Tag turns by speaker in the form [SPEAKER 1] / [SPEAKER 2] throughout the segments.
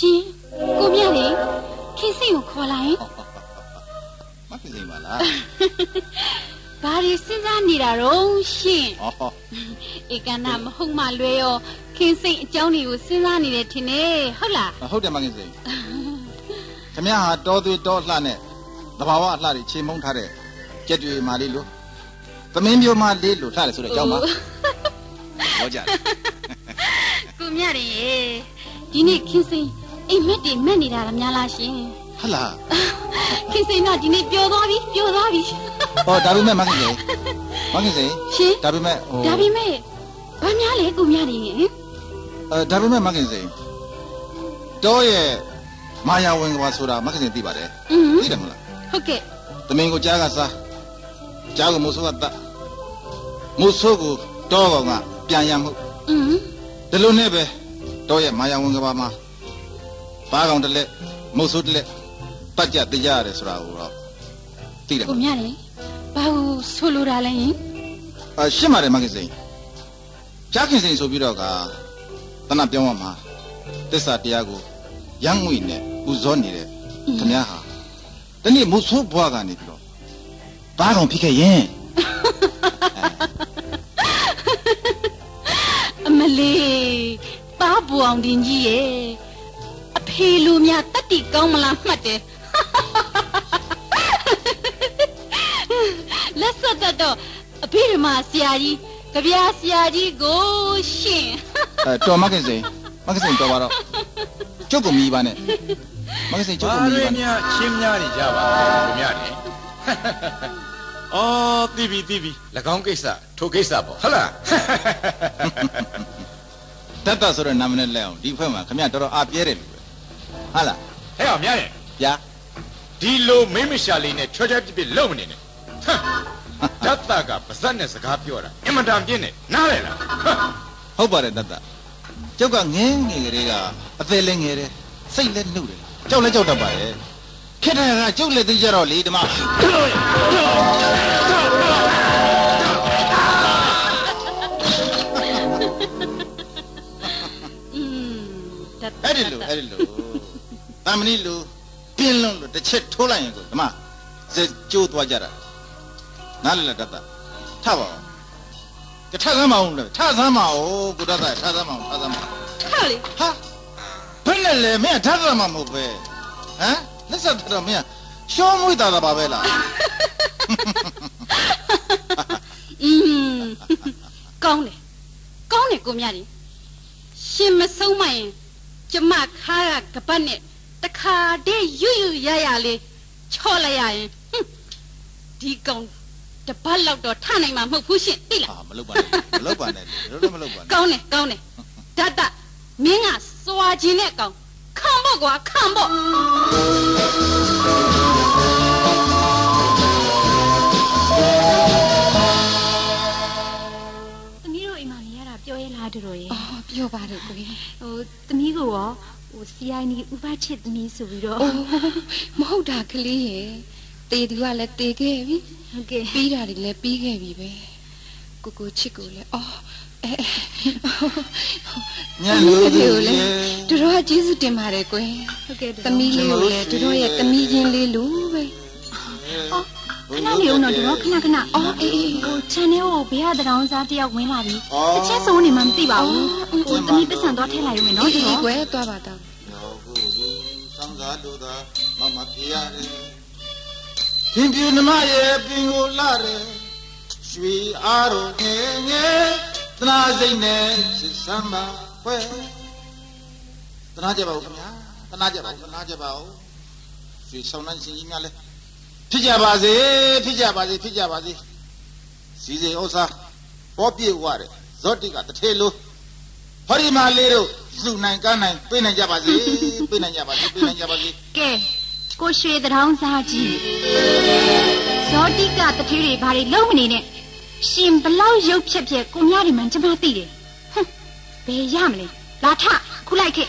[SPEAKER 1] ရှင်ကိုမြတ်လေခင်စိတ်ကိုခေါ်လာရင်
[SPEAKER 2] မခင်စိန်ပါလား
[SPEAKER 1] ဘာတွေစဉ်းစားနေတာတော့ရှင်
[SPEAKER 2] ဟော
[SPEAKER 1] ဧကန္နာမဟုတ်မှလွဲရောခင်စိတ်အကြောင်းတွေကိုစဉ်းစားနေတယ်ထင်တယ်ဟုတ်လား
[SPEAKER 2] ဟုတ်တယ်မခင်စိန်ခမရဟာတောသွေးတောလှနဲ့တဘာဝအလှတွေချိန်မုံထားတဲ့ကြက်တွေမာလေးလို့သမင်းမျိုးမလေးလို့လှတယ်ဆိုတဲ့အကြောင်းပါဟောကြတယ်
[SPEAKER 1] ကိုမြတ်ရေဒီနေ့ခင်စိတ် အိမ်မက်တွေမက်နေတာလားများလားရှင်
[SPEAKER 2] ဟလာ
[SPEAKER 1] ခင်စိန်တော့ဒီနေ့ပျော်သွားပြီပျော်သွားပြီ
[SPEAKER 2] ဟောဒါပေမဲ့မခင်စိန်မခင်စိန်
[SPEAKER 1] ရှင်
[SPEAKER 2] ဒါပေမဲ့ဟို
[SPEAKER 1] ဒါပေမဲ့ဘာများလဲကုများနေ
[SPEAKER 2] အဲဒါပေမဲ့မခင်စိန်တော့ရဲ့မာယာဝင်ကဘာဆိုတာမခင်စိန်သိပါတယ်သိတယ်မလား
[SPEAKER 1] ဟုတ်ကဲ့
[SPEAKER 2] သမင်ကိုကြားကစားကြားကိုမိုးဆိုးကတတ်မိုးဆိုးကိုတော့ကောင်ကပြန်ရမှုဒီလိုနဲ့ပဲတော့ရဲ့မာယာဝင်ကဘာမှာ ဘာကောင်တစ်လက်မိုးဆိုးတစ်လက်တတ်ကြသိကြရတယ်ဆိုတာကိုတော့သိတယ်မ
[SPEAKER 1] ကို
[SPEAKER 2] လား
[SPEAKER 1] မြတ်ရေဘာလို့ဆိုလိုတာလဲဟင်
[SPEAKER 2] အရှင်းပါတယ်မခင်စိန်ကြားခင်စိန်ဆိုပြီးတော့ကတနပြောင်းရမှာတစ္ဆာတရားကိုရမ်းငွေနဲ့ပူဇော်နေတဲ့ခမည်းဟာဒီနေ့မိုးဆိုးဘွားကနေပြီးတော့ဘာကောင်ဖြစ်ခဲ့ရင်
[SPEAKER 1] အမလေးပါဘူအောင်တင်ကြီးရဲ့ အဖေလူများတတ်တိကောင်းမလားမှတ်တယ်လက်ဆက်တတ်တော့အဖေဓမ္မဆရာကြီးကြပြာဆရာကြီးကိုရှင်
[SPEAKER 2] အဲတော်မခင်စိန်မခင်စိန်တော်ပါတော့ကျုပ်ကမီးပါနဲ့မခင်စိန်ကျုပ်
[SPEAKER 3] ဘာ
[SPEAKER 2] ကမီး
[SPEAKER 3] တွေ
[SPEAKER 2] ပါနဲ့
[SPEAKER 3] များချင်းများနေကြပါလဲခင်ဗျာနေအော်တီးပြီတီးပြီ၎င်းကိစ္စထိုကိစ္စပေါ့ဟုတ်လား
[SPEAKER 2] တတ်တတ်ဆိုတဲ့နာမည်နဲ့လက်အောင်ဒီဖွဲ့မှာခမရတော်တော်အားပြဲတယ် လို့ပဲဟာလား
[SPEAKER 3] ဟဲ့အောင်များရဲ့
[SPEAKER 2] ဗျာ
[SPEAKER 3] ဒီလိုမိမ့်မရှာလေးနဲ့ချွတ်ချွတ်ပြစ်ပြစ်လုံမနေနဲ့ဟမ်ဓာတ်တာကပါဇက်နဲ့စကားပြောတာအင်မတန်ပြင်းနေနားလေလားဟမ်
[SPEAKER 2] ဟုတ်ပါတယ်တတ်တတ်ကျုပ်ကငင်းငယ်ကလေးကအသေးလည်းငယ်တယ်စိတ်လည်းနှုတ်တယ်ကြောက်လည်းကြောက်တတ်ပါရဲ့ခက်တယ်ကကျုပ်လည်းသိကြတော့လေဒီမှာ
[SPEAKER 1] อืมတတ်
[SPEAKER 2] အဲ့ဒီလိုအဲ့ဒီလို တမဏိလိုပြင်းလုံးလို့တစ်ချက်ထိုးလိုက်ရင်ကိုဒီမှာစကျိုးသွားကြတာနားလည်လားတတ်တတ်ထပါဦးကထဆမ်းမအောင်လေထဆမ်းမအောင်ကုတ္တသထဆမ်းမအောင်ထဆမ်းမအောင်
[SPEAKER 1] ဟာလေ
[SPEAKER 2] ဟာဘယ်နဲ့လဲမင်းကထဆမ်းမမဟုတ်ပဲဟမ်လက်ဆက်တော့မင်းကရှောမွေးတာတာပါပဲလား
[SPEAKER 1] อืมကောင်းတယ်ကောင်းတယ်ကိုမြတ်ကြီးရှင်မဆုံးမရင်ကျမခါကကပတ်နဲ့ တခါတည်းရွရွရရလေးချော့လိုက်ရရင်ဟွန်းဒီကောင်တပတ်လောက်တော့ထနိုင်မှာမဟုတ်ဘူးရှင်သိလား
[SPEAKER 2] ဟာမလုပ်ပါနဲ့မလုပ်ပါနဲ့လေတို့တော့မလုပ်ပါနဲ့
[SPEAKER 1] ကောင်းတယ်ကောင်းတယ်ဓာတ်တမင်းကစွာခြင်းနဲ့ကောင်ခံဖို့ကွာခံဖို့
[SPEAKER 4] သမီးတို့အိမ်မှာနေရတာပြောရဲလားတို့ရဲ့
[SPEAKER 5] အော်ပြောပါတယ်ကိုကြီး
[SPEAKER 4] ဟိုသမီးကိုရော ဟို CID ဥပချစ်သမီးဆိုပြီးတော့
[SPEAKER 5] အိုးမဟုတ်တာကလေးရဲ့တေသူကလည်းတေခဲ့ပြီ
[SPEAKER 4] ဟုတ်ကဲ့
[SPEAKER 5] ပြီးတာတွေလည်းပြီးခဲ့ပြီပဲကိုကိုချစ်ကိုလည်းအော်အဲ
[SPEAKER 2] ညလူ
[SPEAKER 5] သမီး
[SPEAKER 2] ကြီး
[SPEAKER 5] လေးကိုလည်းတို့တော့ကျေးဇူးတင်ပါတယ်ကွယ်
[SPEAKER 4] ဟုတ်ကဲ့တို့
[SPEAKER 5] သမီးလေးကိုလည်းတို့ရဲ့သမီးချင်းလေးလူပဲ
[SPEAKER 4] ခဏလေးဦးတော့တို့ခဏခဏအော်အေးအေးဟို channel ကိုဘယ်ဟာတောင်စားတယောက်ဝင်လာပြီတစ်ချက်စုံနေမှမသိပါဘူးဟိုသမီးပတ်စံတော့ထည့်လိုက်ရုံနဲ့နော်
[SPEAKER 5] အေး
[SPEAKER 4] တို့
[SPEAKER 5] အေးကွယ်သွားပါတော့
[SPEAKER 2] ယောဟုသံဃာတို့သာမမပြရတယ်ပင်ပြူနမရဲ့ပင်ကိုလာတယ်ရွှေအားတော်ငယ်ငယ်သနာစိတ်နဲ့စစ်စမ်းပါဖွဲသနာကြပါဦးခင်ဗျာသနာကြပါဦးသနာကြပါဦးရွှေဆောင်နှန်းရှင်ကြီးများလဲ ဖြစ်ကြပါစေဖြစ်ကြပါစေဖြစ်ကြပါစေစီစဉ်ဥစ္စာပေါ်ပြေဝရတယ်ဇောတိကတထေလို့ဟောဒီမှာလေးတို့စုနိုင်ကမ်းနိုင်ပြေးနိုင်ကြပါစေပြေးနိုင်ကြပါစေပြေးနိုင်ကြပါစေ
[SPEAKER 4] ကဲကိုရွှေတောင်စားကြီးဇောတိကတထေးတွေဘာတွေလုံးမနေနဲ့ရှင်ဘလောက်ရုပ်ဖြက်ဖြက်ကိုများတွေမှကျမသိတယ်ဟွန်းဘယ်ရမလဲလာထခုလိုက်ခဲ့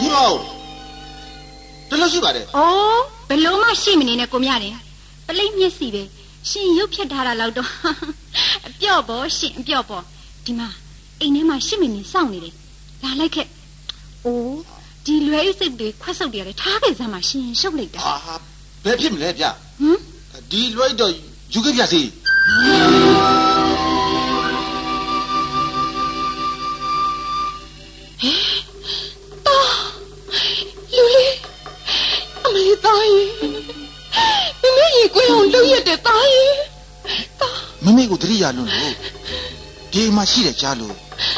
[SPEAKER 2] ညီမတို့တလို့ရှိပါတယ်။
[SPEAKER 4] အိုး ဘယ်လို့မှရှိမနေနဲ့ကိုမြတယ်။ပလိတ်မျက်စီပဲရှင်ရုပ်ဖြတ်ထားတာလောက်တော့အပြော့ပေါ်ရှင်အပြော့ပေါ်ဒီမှာအိမ်ထဲမှာရှစ်မိမိစောင့်နေတယ်။လာလိုက်ခဲ့။အိုးဒီလွယ်အိတ်စိတ်တွေခွက်ဆုပ်တွေရတယ်ထားခဲ့စမ်းမှရှင်ရှုပ်လိုက်တာ
[SPEAKER 2] ဟာဘယ်ဖြစ်မလဲဗျ
[SPEAKER 4] ဟမ်
[SPEAKER 2] ဒီလွိုက်တော့ယူခဲ့ပြစီ
[SPEAKER 5] မမေကိုတ
[SPEAKER 2] တိယလွန်းလို့ဒီမှာရှိတဲ့ကြားလို့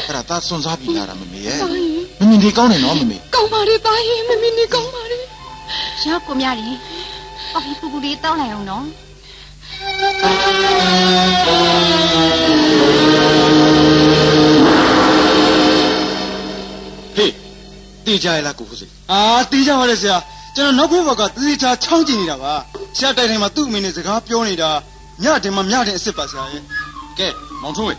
[SPEAKER 2] အဲ့ဒါသားစွန်စားပြီးလာတာမမေရဲ့
[SPEAKER 5] သားရင်
[SPEAKER 2] မမေဒီကောင်းတယ်နော်မမေ
[SPEAKER 5] ကောင်းပါလေသားရင်မမေနေကောင်းပါလေ
[SPEAKER 4] ရောက်ကိုမြတယ်အော်ဒီပူပူလေးတောင်းလိုက်အောင်နော်
[SPEAKER 3] ဟေးတေးကြရလားကိုကိုစိ
[SPEAKER 6] အာတီးကြပါလေဆရာကျွန်တော်နောက်ဘက်ဘက်ကသေချာချောင်းကျင်နေတာပါဆရာတိုင်တိုင်မှာသူ့အမေနဲ့စကားပြောနေတာ ညတင်မှညတင်အစ်စ်ပါဆရာရဲ့
[SPEAKER 3] ကဲမောင်ထွန်းဝေ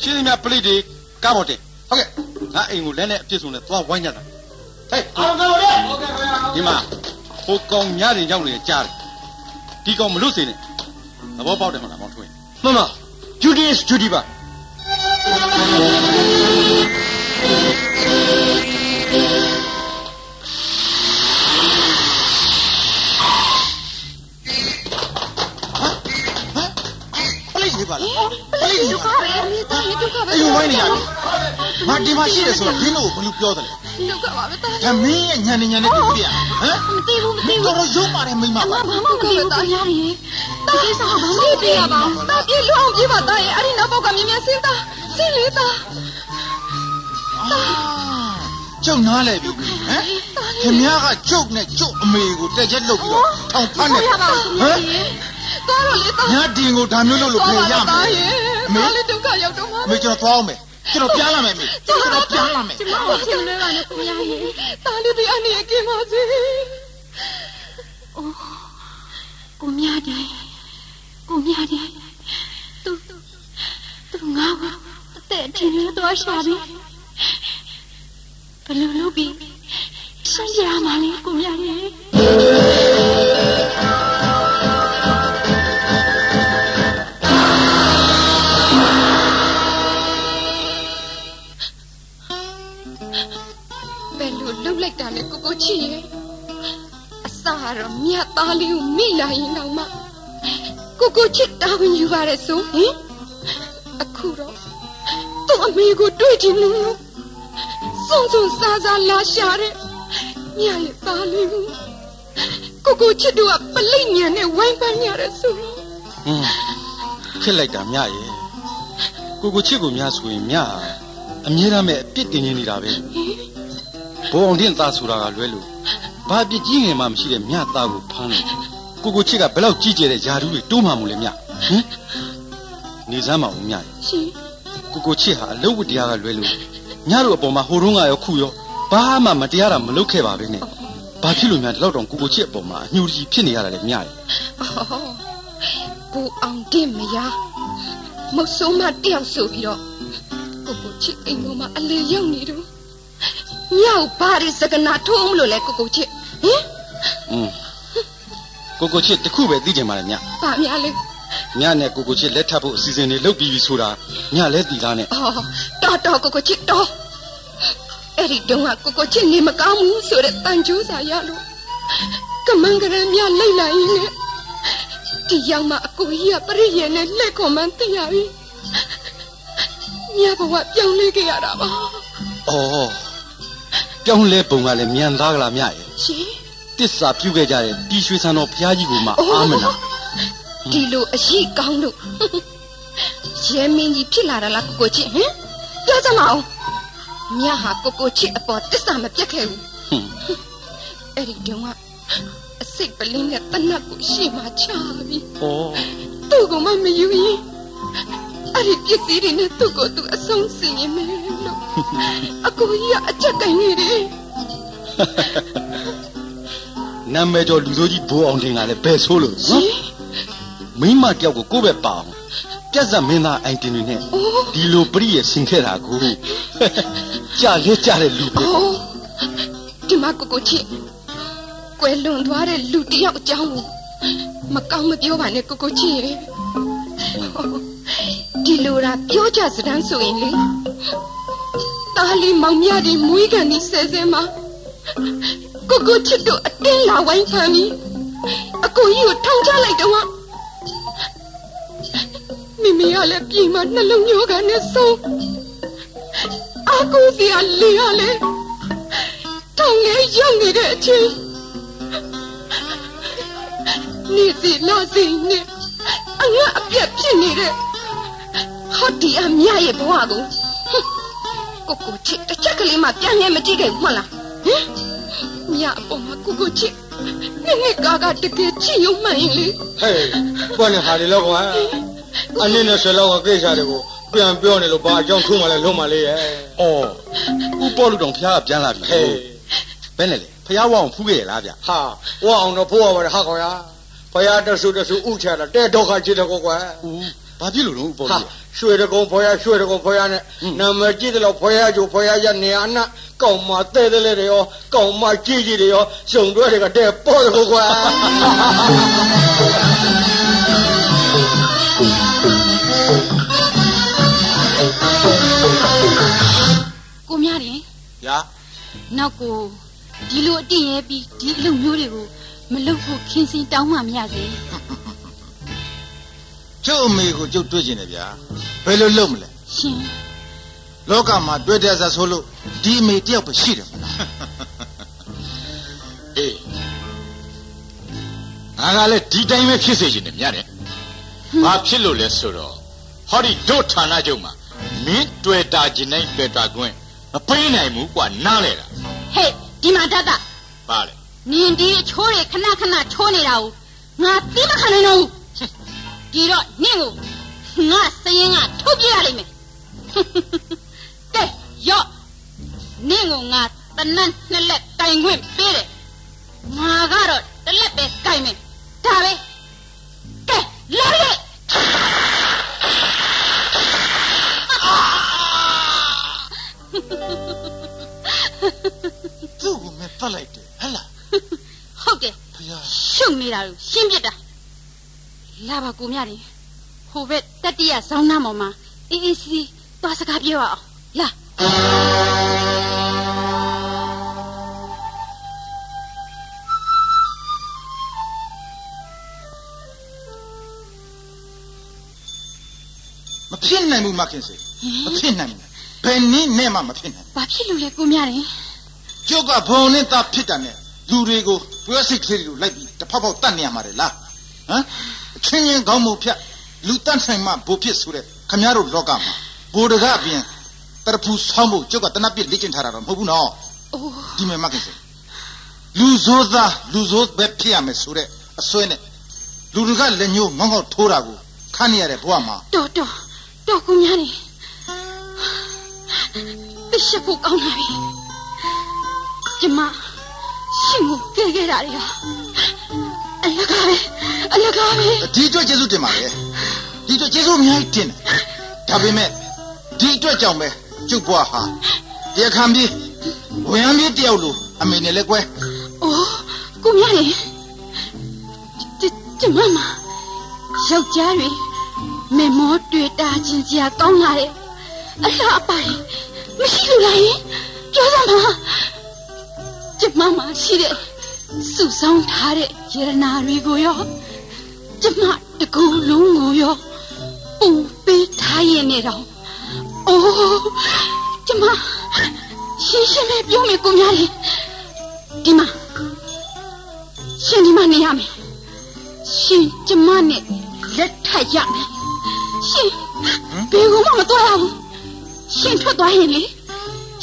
[SPEAKER 3] ရှင်းသမျှပလိတ်တွေကားပေါ်တင်ဟုတ်ကဲ့ငါအိမ်ကိုလက်နဲ့အပြစ်ဆုံးနဲ့သွားဝိုင်းကြတာဟေးအားလုံးကောလေဟုတ်ကဲ့ခင်ဗျာဒီမှာဟိုကောင်ညတင်ရောက်နေကြားတယ်ဒီကောင်မလွတ်စေနဲ့သဘောပေါက်တယ်မဟုတ်လားမောင်ထွန်းဝေ
[SPEAKER 6] မမ duty is duty ပါ
[SPEAKER 2] ပ လိတ်လေးပါလားပလိတ်လေးပါ
[SPEAKER 5] အမေသားရင်ဒုက္ခပဲ
[SPEAKER 2] အဲ့လိုဝိုင်းနေရတယ်ငါဒီမှာရှိတယ်ဆိုတော့ဒီလိုဘယ်လိုပြောတယ်လဲ
[SPEAKER 5] ဒုက္ခပါပဲသား
[SPEAKER 2] ဒါမင်းရဲ့ညံနေညံနေတွေ့ပြရဟမ်
[SPEAKER 4] မသိဘူးမသိ
[SPEAKER 2] တော်
[SPEAKER 4] ဘူး
[SPEAKER 2] တော်ရုံးပါတယ်မိမပါ
[SPEAKER 4] ဘာမှမသိဘူးကိုမြတယ်ဒီကိစ္စကဘာမှမ
[SPEAKER 5] ပြေး
[SPEAKER 4] သိ
[SPEAKER 5] ပြေးရ
[SPEAKER 4] ရ
[SPEAKER 5] ပါ
[SPEAKER 4] ပါ
[SPEAKER 5] သားပြေးလွှအောင်ပြေးပါသားရင်အဲ့ဒီနောက်ပေါက်ကမြင်မြင်ဆင်းသားဆင်းလေသား
[SPEAKER 2] အာကျုပ်နားလဲပြီဟမ်ခင်ဗျားကကျုပ်နဲ့ကျုပ်အမေကိုတက်ချက်လုပ်ပြီးတော့ထောင်ဖမ်းနေ
[SPEAKER 5] ရပါဘူး
[SPEAKER 2] ဟမ်
[SPEAKER 5] သားတော့လေသား
[SPEAKER 2] ညတင်ကိုဒါမျိုးလုပ်လို့ဖေးရမယ်
[SPEAKER 5] သားရင်
[SPEAKER 2] အမေ
[SPEAKER 5] သားလေးဒုက္ခရောက်တော့မှာ
[SPEAKER 2] အမေကျွန်တော်သွားအောင်မယ်ကျွန်တော်ပြန်လာမယ်အမေကျွန်တော်ပြန်လာမယ်
[SPEAKER 4] ကျမတို့ရှင်လဲပါနဲ့ကိုမြရဲ့
[SPEAKER 5] သားလေးဒီအနေကင်းပါစေ
[SPEAKER 4] ကိုမြတယ်ကိုမြတယ်သူသူငါ့ကိုအသက်အထင်နဲ့သွားရှာပြီဘယ်လိုလုပ်ပြီးရှင်းကြရမှာလဲကိုမြရဲ့
[SPEAKER 5] လိုလှုပ်လိုက်တာလဲကိုကိုချစ်ရဲ့အစကတော့မြတ်သားလေးကိုမိလာရင်တော့မှကိုကိုချစ်တာဝန်ယူပါရဲ့ဆိုဟင်အခုတော့သူ့အမေကိုတွေ့ချင်လို့စုံစုံစားစားလာရှာတဲ့မြတ်ရဲ့သားလေးကိုကိုကိုချစ်တို့ကပလိတ်ညံနဲ့ဝိုင်းပန်းရတဲ့ဆိုတော့
[SPEAKER 6] ဟင်းဖြစ်လိုက်တာမြရဲ့ကိုကိုချစ်ကိုမြဆိုရင်မြဟာအမြဲတမ်းပဲအပြစ်တင်နေနေတာပဲ ဘုံအောင်တင်သားဆိုတာကလွဲလို့ဘာအပြစ်ကြီးငယ်မှမရှိတဲ့မြသားကိုဖမ်းလို့ကိုကိုချစ်ကဘယ်လောက်ကြီးကျယ်တဲ့ယာတူးတွေတိုးမှမို့လဲမြဟင်နေစမ်းမအောင်မြရဲ့
[SPEAKER 5] ရှင်
[SPEAKER 6] ကိုကိုချစ်ဟာအလုတ်ဝတ္တရားကလွဲလို့ညတို့အပေါ်မှာဟိုတုန်းကရောခုရောဘာမှမတရားတာမလုပ်ခဲ့ပါပဲနဲ့ဘာဖြစ်လို့များဒီလောက်တောင်ကိုကိုချစ်အပေါ်မှာအညှို့ကြီးဖြစ်နေရတာလဲမြရဲ့
[SPEAKER 5] အော်ဘူအောင်တင်မရမဟုတ်ဆုံးမတယောက်ဆိုပြီးတော့ကိုကိုချစ်အိမ်ပေါ်မှာအလေရောက်နေတော့ မြောက်ဘာရီစကနာထုံးမလို့လဲကိုကိုချစ်ဟင်
[SPEAKER 6] อืมကိုကိုချစ်တခုပဲသိကြပါလေမြ
[SPEAKER 5] ဘာများလဲ
[SPEAKER 6] ညနဲ့ကိုကိုချစ်လက်ထပ်ဖို့အစီအစဉ်တွေလုပ်ပြီးပြီဆိုတာညလဲတည်သားနဲ့
[SPEAKER 5] အော်တော်တော်ကိုကိုချစ်တော်အဲ့ဒီတုန်းကကိုကိုချစ်နေမကောင်းဘူးဆိုတဲ့တန်ကြိုးစာရလို့ကမန်ကရံမြလိမ့်လာရင်လေဒီရောက်မှအကိုကြီးကပြည့်ရဲ့နဲ့လက်ခွန်မှန်းသိရပြီမြဘဝပြောင်းလဲခဲ့ရတာပါ
[SPEAKER 6] ဩ ပြောင်းလဲပုံကလည်းမြန်သားကလားမြရဲ့
[SPEAKER 5] ရှင်
[SPEAKER 6] တစ္ဆာပြုခဲ့ကြတဲ့တီရွှေဆန်တော်ဘုရားကြီးကိုမှအာမနာ
[SPEAKER 5] ဒီလိုအရှိကောင်းလို့ရဲမင်းကြီးဖြစ်လာတာလားကိုကိုချစ်ဟင်ပြောစမ်းမအောင်မြဟာကိုကိုချစ်အပေါ်တစ္ဆာမပြတ်ခဲ့ဘူး
[SPEAKER 6] ဟွန်း
[SPEAKER 5] အဲ့ဒီတုန်းကအစိတ်ပလင်းနဲ့တနတ်ကိုရှေ့မှာချပြီး
[SPEAKER 6] ဩ
[SPEAKER 5] သူ့ကိုမှမယူရင်အဲ့ဒီပစ္စည်းတွေနဲ့သူ့ကိုသူအဆုံးစီရင်မယ်လို့ အကိုကြီးကအချက်ကင်နေတယ်
[SPEAKER 6] နာမည်ကျော်လူစိုးကြီးဘိုးအောင်တင်ကလည်းဘယ်ဆိုးလို့
[SPEAKER 5] ရှင်
[SPEAKER 6] မိန်းမတယောက်ကိုကိုယ့်ဘက်ပါအောင်ပြက်စက်မင်းသားအိုင်တင်တွေနဲ့
[SPEAKER 5] အိုး
[SPEAKER 6] ဒီလိုပြည့်ရဆင်ခဲ့တာကိုကြာလဲကြာတဲ့လူပဲ
[SPEAKER 5] အိုးဒီမှာကိုကိုချစ်ကွယ်လွန်သွားတဲ့လူတစ်ယောက်အကြောင်းကိုမကောင်းမပြောပါနဲ့ကိုကိုချစ်ရဲ့ဒီလိုရာပြောကြစတန်းဆိုရင်လေ တာလီမောင်မြတွေမွေးကန်ဒီဆဲဆဲမှာကိုကိုချစ်တို့အတင်းလာဝိုင်းခံပြီးအကိုကြီးကိုထောင်ချလိုက်တော့မိမိကလည်းပြင်မှာနှလုံးညိုကန်နဲ့ဆုံးအကိုစီကလေရလေထောင်လေးရောက်နေတဲ့အချိန်နေ့စီလာစီနဲ့အငါအပြတ်ဖြစ်နေတဲ့ဟောဒီအမြရဲ့ဘဝကို ကိုကိုချစ်တစ်ချက်ကလေးမှပြန်လဲမကြည့်ခဲ့ဘူးမလားဟင်မြအပေါ်မှာကိုကိုချစ်နည်းနည်းကားကတကယ်ချစ်ရုံမှန်ရင်လေ
[SPEAKER 2] ဟေးဘာနဲ့ဟာလေလောက်ကွာအနည်းနဲ့ဆယ်လောက်ကကိစ္စတွေကိုပြန်ပြောနေလို့ဘာအကြောင်းထုမှလဲလုံးမလေးရဲ့။
[SPEAKER 6] အော်ဦးပေါ်လူတော်ဖျားကပြန်လာပြီ
[SPEAKER 2] ဟေး။
[SPEAKER 6] ဘယ်နဲ့လဲဖျားဝအောင်ဖူးခဲ့ရလားဗျ
[SPEAKER 2] ဟာဝအောင်တော့ဖိုးရပါတယ်ဟာခေါ်ရဘုရားတဆူတဆူဥချတာတဲ့ဒုက္ခချစ်တဲ့ကောကွာ။
[SPEAKER 6] ဦး ဘာဖြစ်လို့လဲဦးပေါ်
[SPEAKER 2] ဟာ
[SPEAKER 6] လူ
[SPEAKER 2] ရွှေတကုံဘုရားရွှေတကုံဘုရားနဲ့နာမည်ကြည့်တယ်လို့ဘုရားကျိုးဘုရားရနေအနာကောင်မတဲ့တဲ့လေတွေရောကောင်မကြီးကြီးတွေရောစုံတွဲတွေကတဲ့ပေါ်တယ်ကောကွာ
[SPEAKER 1] ကိုများတယ်
[SPEAKER 3] ဗျာ
[SPEAKER 1] နောက်ကိုဒီလိုအတင့်ရဲပြီးဒီအလုပ်မျိုးတွေကိုမလုပ်ဖို့ခင်းစင်တောင်းမှမရစေ
[SPEAKER 2] ကျုပ်အမေကိုကျုပ်တွေ့ကျင်တယ်ဗျာဘယ်လိုလုပ်မလဲ
[SPEAKER 1] ရှင်
[SPEAKER 2] လောကမှာတွေ့တဲ့ဆက်ဆိုလို့ဒီအမေတယောက်ပဲရှိတယ်မလား
[SPEAKER 3] အေးငါကလည်းဒီတိုင်းပဲဖြစ်စေချင်တယ်မြတ်တယ်ဘာဖြစ်လို့လဲဆိုတော့ဟောဒီတို့ဌာနချုပ်မှာမင်းတွေ့တာခြင်းတိုင်းတွေ့တာကွင်းမပေးနိုင်ဘူးကွာနားလေတာ
[SPEAKER 1] ဟဲ့ဒီမှာတတ်တာ
[SPEAKER 3] ပါလေ
[SPEAKER 1] နင်ဒီအချိုးတွေခဏခဏချိုးနေတာကိုငါသိမခံနိုင်တော့ဘူး ဒီတော့နင့်ကိုငါစရင်ကထုတ်ပြရလိမ့်မယ်ကဲရော့နင့်ကိုငါတနတ်နှစ်လက်တိုင်ခွင့်ပေးတယ်ငါကတော့တစ်လက်ပဲတိုင်မယ်ဒါပဲကဲလာရည်
[SPEAKER 2] သူ့ကိုမင်းတတ်လိုက်တယ်ဟဲ့လား
[SPEAKER 1] ဟုတ်တယ်
[SPEAKER 2] ဘုရား
[SPEAKER 1] ရှုံနေတာကိုရှင်းပြတာ လာပါကိုမြတယ်ဟိုဘက်တတိယဆောင်းနှမောင်မှာအေးအေးစီးသွားစကားပြောအောင်လာ
[SPEAKER 2] မဖြစ်နိုင်ဘူးမခင်စေမဖြစ်နိုင်ဘူးဘယ်နည်းနဲ့မှမဖြစ်နိုင်
[SPEAKER 1] ဘာဖြစ်လို့လဲကိုမြတယ်
[SPEAKER 2] ကျုပ်ကဘုံနဲ့သားဖြစ်တာနဲ့လူတွေကိုပွဲစိတ်ကလေးတွေကိုလိုက်ပြီးတစ်ဖောက်ဖောက်တတ်နေရမှာလေလားဟမ် အချင်းချင်းကောင်းမှုဖြတ်လူတတ်ဆိုင်မှဘိုးဖြစ်ဆိုတဲ့ခမည်းတော်လောကမှာဘိုးတကအပြင်တရဖူဆောင်းဖို့ကျုပ်ကတနပ်ပြစ်လေ့ကျင့်ထားတာတော့မဟုတ်ဘူးနော်
[SPEAKER 1] အိုး
[SPEAKER 2] ဒီမဲ့မခင်စေလူဆိုးသားလူဆိုးပဲဖြစ်ရမယ်ဆိုတဲ့အစွဲနဲ့လူတွေကလက်ညှိုးငေါငေါထိုးတာကိုခန့်နေရတဲ့ဘဝမှာ
[SPEAKER 1] တော်တော်တော်ကိုမြတယ်သိရှိဖို့ကောင်းလာပြီကျမရှင်ကိုကဲခဲ့တာတွေဟာအလကားပဲ အလကားပဲ
[SPEAKER 2] ဒီအတွက်ကျေးဇူးတင်ပါတယ်ဒီအတွက်ကျေးဇူးအများကြီးတင်တယ်ဒါပေမဲ့ဒီအတွက်ကြောင့်ပဲကျုပ်ဘဝဟာတရားခံပြီးဝင်ရမ်းပြီးတယောက်လိုအမေနဲ့လည်းကွဲ
[SPEAKER 1] အိုးကိုမြတယ်ကျကျမမယောက်ျားတွေမေမောတွေ့တာချင်းစရာကောင်းလာတယ်အလားအပိုင်မရှိလို့လားယင်ပြောစမ်းပါကျမမရှိတဲ့စုဆောင်ထားတဲ့ယေရနာတွေကိုရော ကျမတကူလုံးကိုရောပူပေးထားရင်နေတော့အိုးကျမရှင်းရှင်းပဲပြောမယ်ကိုများလေဒီမှာရှင်ဒီမှာနေရမယ်ရှင်ကျမနဲ့လက်ထပ်ရမယ်ရှင်ဘယ်ကိုမှမသွားရဘူးရှင်ထွက်သွားရင်လေ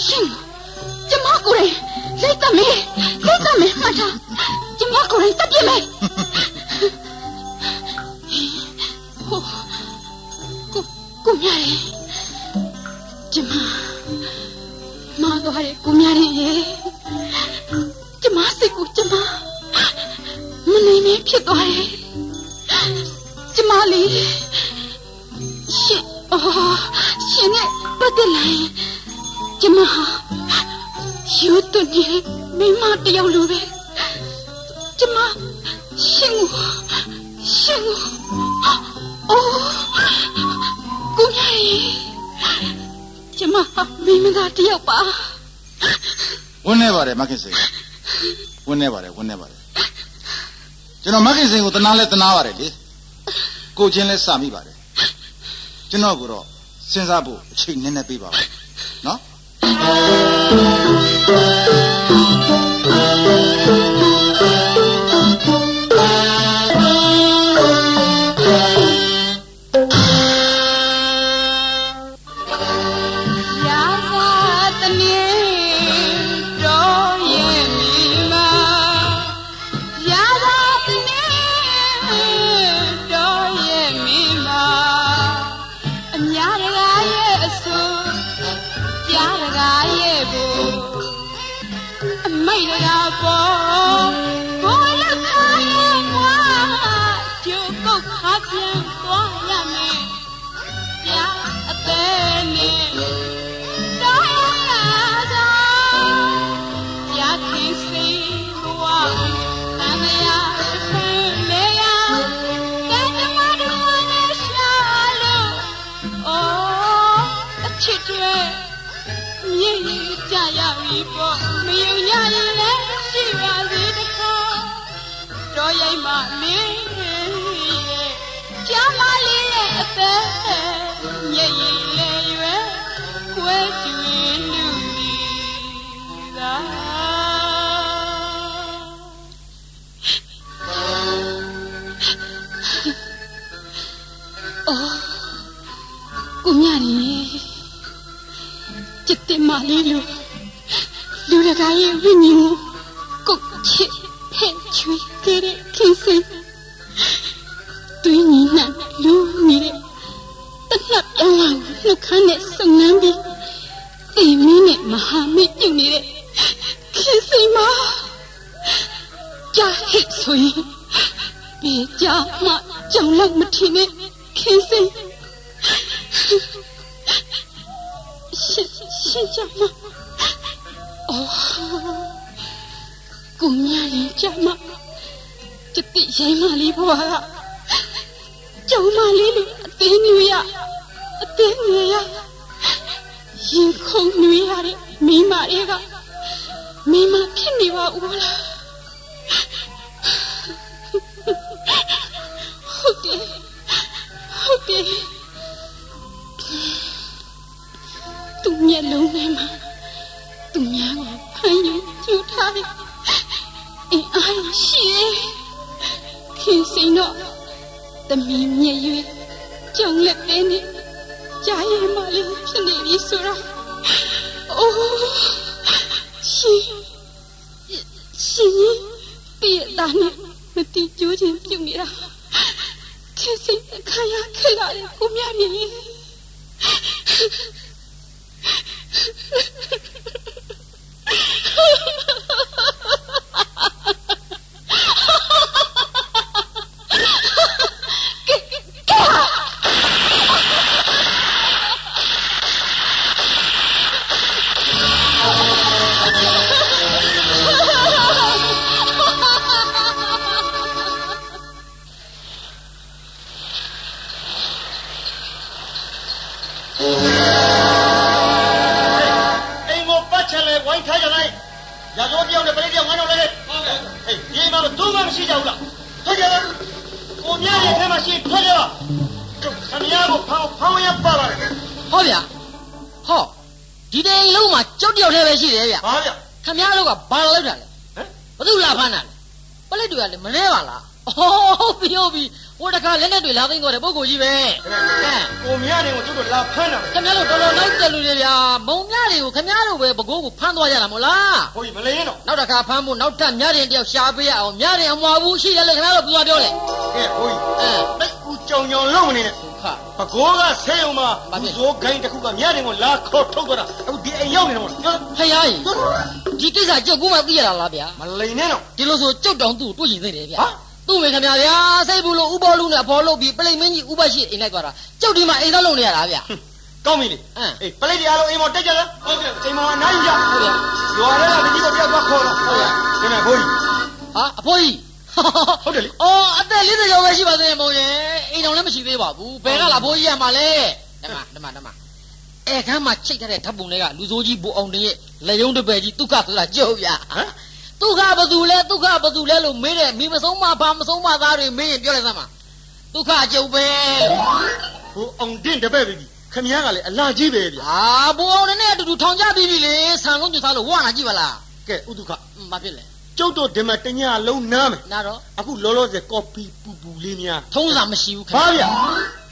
[SPEAKER 1] ရှင်ကျမကိုယ်တိုင်လိုက်တတ်မယ်လိုက်တတ်မယ်မှတ်ထားကျမကိုယ်တိုင်တက်ပြမယ် ဟိုကိုကိုများလေကျမမာသွားတယ်ကိုများလေကျမစိတ်ကိုကျမမနေမဖြစ်သွားတယ်ကျမလေးရှင်အော်ရှင်နဲ့ပတ်သက်လာရင်ကျမဟာယူတူနေမိမတယောက်လိုပဲကျမရှင်ကိုရှင်ကို အော်ကိုများရေကျမဟာမိမသားတယောက်ပါ
[SPEAKER 2] ဝန်းနေပါတယ်မခင်စိန်ဝန်းနေပါတယ်ဝန်းနေပါတယ်ကျွန်တော်မခင်စိန်ကိုတနာလဲတနာပါတယ်လေကိုချင်းလဲစမိပါတယ်ကျွန်တော်ကတော့စဉ်းစားဖို့အချိန်နည်းနည်းပေးပါဦးနော်
[SPEAKER 1] အော်ကိုမြရီจิตတင်မလေးလူလူတကာရဲ့ဝိညာဉ်ကိုကုတ်ချစ်ဖဲ့ချွေးခဲ့တဲ့ခင်စိတ်တွင်းညီနှံလူနေတဲ့တနတ်ပြောင်းလာနှုတ်ခမ်းနဲ့စုံနှမ်းပြီးအိမ်မင်းနဲ့မဟာမိတ်ပြုတ်နေတဲ့ခင်စိတ်မကြာဟစ်ဆိုရင်ဘယ်ကြာမှကြောင်လောက်မထင်နဲ့ ခင်စိတ်ရှင်ရှင်ကြမအော်ကိုမြရင်ကြမကျတိရိုင်းမလေးဘွားကကျောင်းမလေးလူအသေးညွေရအသေးညွေရရင်ခုန်ညွေရတဲ့မိမတွေကမိမဖြစ်နေပါဦးလား တ်တယ်သူမျက်လုံးထဲမှာသူများကိုဖမ်းယူကျူထားတယ်အင်းအားရှိရဲ့ခင်စိန်တော့တမီမြည့်၍ကြောင်လက်သေးနဲ့ကြားရမလေးဖြစ်နေပြီဆိုတော့အိုးရှင်ရှင်ကြီးပြည့်တာနဲ့မတိကျိုးချင်းပြုတ်နေတာ ခင်စိန်အခါရခက်လာတယ်ကိုမြတ်နေ
[SPEAKER 7] ကိုကြီးပဲဟမ်
[SPEAKER 3] ကိုမြတွေကိုတို့တို့လာဖမ်းတာ
[SPEAKER 7] ခမည်းတော်တော်တော်နောက်ကျလူတွေဗျာမုံမြတွေကိုခမည်းတော်ပဲပကိုးကိုဖမ်းသွားကြတာမို့လား
[SPEAKER 3] ဟိုကြီးမလေးရင်တော့
[SPEAKER 7] နောက်တစ်ခါဖမ်းဖို့နောက်ထပ်မြတဲ့တယောက်ရှာပေးရအောင်မြတဲ့မွာဘူးရှိတယ်လေခမည်းတော်ပြောပြောလေ
[SPEAKER 3] ကဲဟိုကြီး
[SPEAKER 7] အဲ
[SPEAKER 3] တိတ်ဦးကြောင်ကြောင်လုံးမနေနဲ့
[SPEAKER 7] ခါ
[SPEAKER 3] ပကိုးကဆေးရုံမှာ
[SPEAKER 7] ဘာဖြစ်
[SPEAKER 3] ဇိုးခိုင်းတစ်ခုကမြတွေကိုလာခေါ်ထုတ်သွားတာအခုဒီအိမ်ရောက်နေတော့ပြော
[SPEAKER 7] ဖယားကြီးဒီကိစ္စကြောက်ကူမှသိရတာလားဗျာ
[SPEAKER 3] မလိန်နဲ့တော့
[SPEAKER 7] ဒီလိုဆိုကြောက်တောင်သူ့ကိုတွေ့ရင်သိတယ်ဗျာ
[SPEAKER 3] ဟာ
[SPEAKER 7] သူ့မေခင်ဗျာဗျာစိတ်ဘူးလို့ဥပေါ်လူနဲ့အဖော်လုပ်ပြီးပလိတ်မင်းကြီးဥပရှိအိမ်လိုက်သွားတာကြောက်ဒီမှာအိမ်သားလုံးနေရတာဗျာ
[SPEAKER 3] ကောင်းပြီလေ
[SPEAKER 7] အင်း
[SPEAKER 3] အေးပလိတ်တွေအားလုံးအိမ်ပေါ်တက်ကြလားဟုတ်ကဲ့အိမ်ပေါ်အနားယူကြ
[SPEAKER 7] ဟုတ်ဗျာ
[SPEAKER 3] ရွာထဲကတကြီးကိုပြတ်သွားခေါ်တော့ဟုတ်ကဲ့ဒီမဲ့ဘိုးကြီး
[SPEAKER 7] ဟာအဖိုးကြီး
[SPEAKER 3] ဟုတ်တယ်လေ
[SPEAKER 7] အော်အသက်40ကျော်ပဲရှိပါသေးတယ်မို့ရဲ့အိမ်တော်လည်းမရှိသေးပါဘူးဘယ်ကလာဖိုးကြီးရမှာလဲဓမ္မဓမ္မဓမ္မအဲခန်းမှာချိတ်ထားတဲ့ဓာတ်ပုံတွေကလူစိုးကြီးဘူအောင်တင်ရဲ့လက်ယုံတစ်ပယ်ကြီးဒုက္ခဆိုတာကြုတ်ရဟမ် ဒုက္ခဘသူလဲဒုက္ခဘသူလဲလို့မေးတယ်မိမဆုံးမဘာမဆုံးမသားတွေမေးရင်ပြောလိုက်စမ်းပါဒုက္ခကြုတ်ပဲလို့
[SPEAKER 8] ဟိုအောင်တင်တပည့်ပြီခမည်းကလည်းအလားကြီးပဲဗျာ
[SPEAKER 7] အာဘူအောင်တင်နဲ့အတူတူထောင်ကြပြီးပြီလေဆန်လုံးကျစားလို့ဝါနာကြည့်ပါလား
[SPEAKER 8] ကဲဥဒုခ
[SPEAKER 7] ဟွန်းဘာဖြစ်လဲ
[SPEAKER 8] ကျုပ်တို့ဒီမှာတညလုံးနားမယ်
[SPEAKER 7] နားတော့
[SPEAKER 8] အခုလောလောဆယ်ကော်ဖီပူပူလေးများ
[SPEAKER 7] ထုံးစာမရှိဘူးခင်
[SPEAKER 8] ဘာဗျာ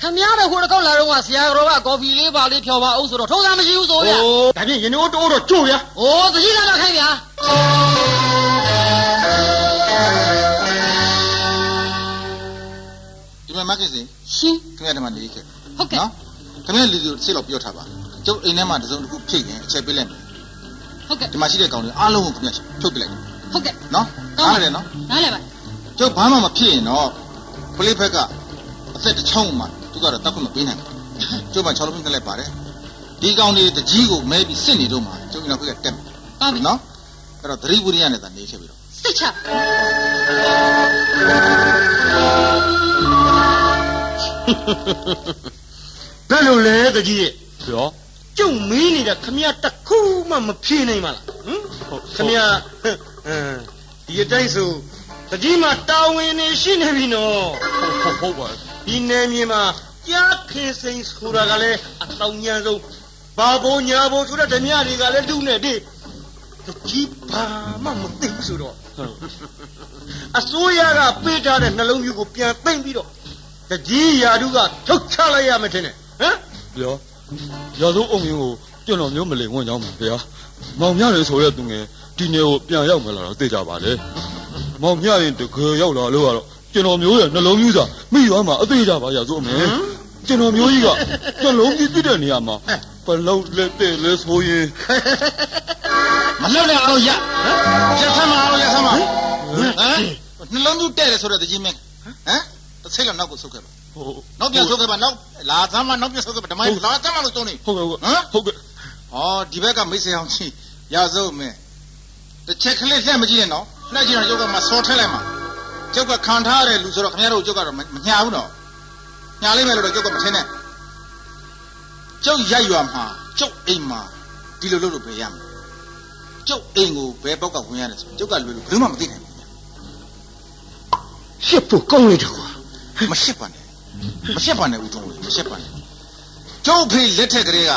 [SPEAKER 7] ခင်ဗျားတို့ခုတစ်ခေါက်လာတော့ကဆရာတော်ကကော်ဖီလေးပါလေးဖြော်ပါအောင်ဆိုတော့ထုံးစာမရှိဘူးဆိုဗျာ
[SPEAKER 8] အိုးဒါဖြင့်ရင်တို့တိုးတော့ကြို့ဗျာ။
[SPEAKER 7] အိုးသတိလာတော့ခိုင်းဗျာ
[SPEAKER 2] ဒီမှာမကစ်စင်
[SPEAKER 1] ရှင်
[SPEAKER 2] ခင်ဗျားဒီမှာနေခဲ့
[SPEAKER 1] ဟုတ်ကဲ့
[SPEAKER 2] နော်ခင်ဗျားလူလူစိတ်လောက်ပြောထားပါကျုပ်အိမ်ထဲမှာတစ်စုံတစ်ခုဖြည့်ရင်အချက်ပေးလိုက်မယ်
[SPEAKER 1] ဟုတ်ကဲ့
[SPEAKER 2] ဒီမှာရှိတဲ့ကောင်တွေအားလုံးကိုခင်ဗျားထုတ်ပြလိုက်တယ်
[SPEAKER 1] ဟုတ်ကဲ့
[SPEAKER 2] နော်
[SPEAKER 1] ကောင်းပါ
[SPEAKER 2] အားရတယ်နော်
[SPEAKER 1] နားလဲပါ
[SPEAKER 2] ကျုပ်ဘာမှမဖြစ်ရင်တော့ပလိဖက်ကအသက်တစ်ချောင်းမှသူကတော့တက်ခွင့်မပေးနိုင်ဘူးကျုပ်မှ6လုံးပြလိုက်ပါတယ်ဒီကောင်တွေတကြီးကိုမဲပြီးစစ်နေတော့မှကျုပ်ကတော့ခွက်ကတက်မယ်
[SPEAKER 1] ပါပြီ
[SPEAKER 2] နော်အဲ့တော့သတိဝိရိယနဲ့သာနေခဲ့ပြီတော့
[SPEAKER 1] စိတ်ချ
[SPEAKER 8] ဘယ်လိုလဲတကြီးရဲ့
[SPEAKER 9] ပြော
[SPEAKER 8] ကျုပ်မင်းနေတာခမည်းတစ်ခုမှမဖြေနိုင်ပါလားဟမ်
[SPEAKER 9] ဟုတ်
[SPEAKER 8] ခမည်းဟမ် အင်းဒီအတိုင်းဆိုတကြီးမှာတာဝန်နေရှိနေပြီနော်
[SPEAKER 9] ဟုတ်ဟုတ်ပါ
[SPEAKER 8] ဒီနယ်မြေမှာကြားခင်စိန်ဆိုတာကလည်းအတောင်ညာဆုံးဘာဘိုးညာဘိုးဆိုတဲ့ဓမြတွေကလည်းလူနဲ့တိတကြီးဘာမှမသိဘူးဆိုတော့အစိုးရကပေးထားတဲ့နှလုံးမျိုးကိုပြန်သိမ့်ပြီးတော့တကြီးယာတုကထုတ်ချလိုက်ရမယ်ထင်တယ်ဟမ်
[SPEAKER 9] ဗျာရာဇုံအုံမျိုးကိုကျွန်တော်မျိုးမလိမ်ဝင်ကြောင်းပါဗျာမောင်မြရဆိုတဲ့သူငယ် ဒီနေကိုပြန်ရောက်မလာတော့သိကြပါလေမောင်မြရင်တကယ်ရောက်လာလို့ကတော့ကျွန်တော်မျိုးရဲ့နှလုံးမျိုးစာမိရွာမှာအသေးကြပါရာဇုံအမေကျွန်တော်မျိုးကြီးကနှလုံးကြီးပြည့်တဲ့နေရာမှာဘလောက်လက်တဲ့လဲဆိုရင်
[SPEAKER 2] မလှုပ်နဲ့အောင်ရရဆမ်းမအောင်ရဆမ်းမဟမ်နှလုံးသွတဲ့တယ်ဆိုတော့တကြီးမင်းဟမ်တစ်စိတ်လောက်နောက်ကိုဆုတ်ခဲ့ပါ
[SPEAKER 9] ဟုတ်
[SPEAKER 2] နောက်ပြန်ဆုတ်ခဲ့ပါနောက်လာဆမ်းမနောက်ပြန်ဆုတ်ခဲ့ပါဓမ္မလာဆမ်းမလို့တုံးနေ
[SPEAKER 9] ဟုတ်ကဲ့ဟုတ်
[SPEAKER 2] ဟမ်
[SPEAKER 9] ဟုတ်ကဲ့
[SPEAKER 2] ဩဒီဘက်ကမိတ်ဆွေအောင်ကြီးရစုံမင်း တစ်ချက်ကလေးလှည့်မကြည့်နဲ့နော်လှည့်ကြည့်တော့ကျုပ်ကမှစော်ထက်လိုက်မှာကျုပ်ကခံထားရတဲ့လူဆိုတော့ခင်ဗျားတို့ကျုပ်ကတော့မညာဘူးနော်ညာလိမ့်မယ်လို့တော့ကျုပ်ကမထင်နဲ့ကျုပ်ရိုက်ရွာမှာကျုပ်အိမ်မှာဒီလိုလုပ်လို့ပဲရမယ်ကျုပ်အိမ်ကိုဘယ်ဘောက်ကဝင်ရတယ်ဆိုကျုပ်ကလွယ်လို့ဘယ်မှမသိနိုင်ဘူးဗျာ
[SPEAKER 8] ရှစ်ဖို့ကောင်းလိုက်တယ်ကွာ
[SPEAKER 2] မရှစ်ပါနဲ့မရှစ်ပါနဲ့ဦးထုံးမရှစ်ပါနဲ့ကျုပ်ဖေးလက်ထက်ကလေးက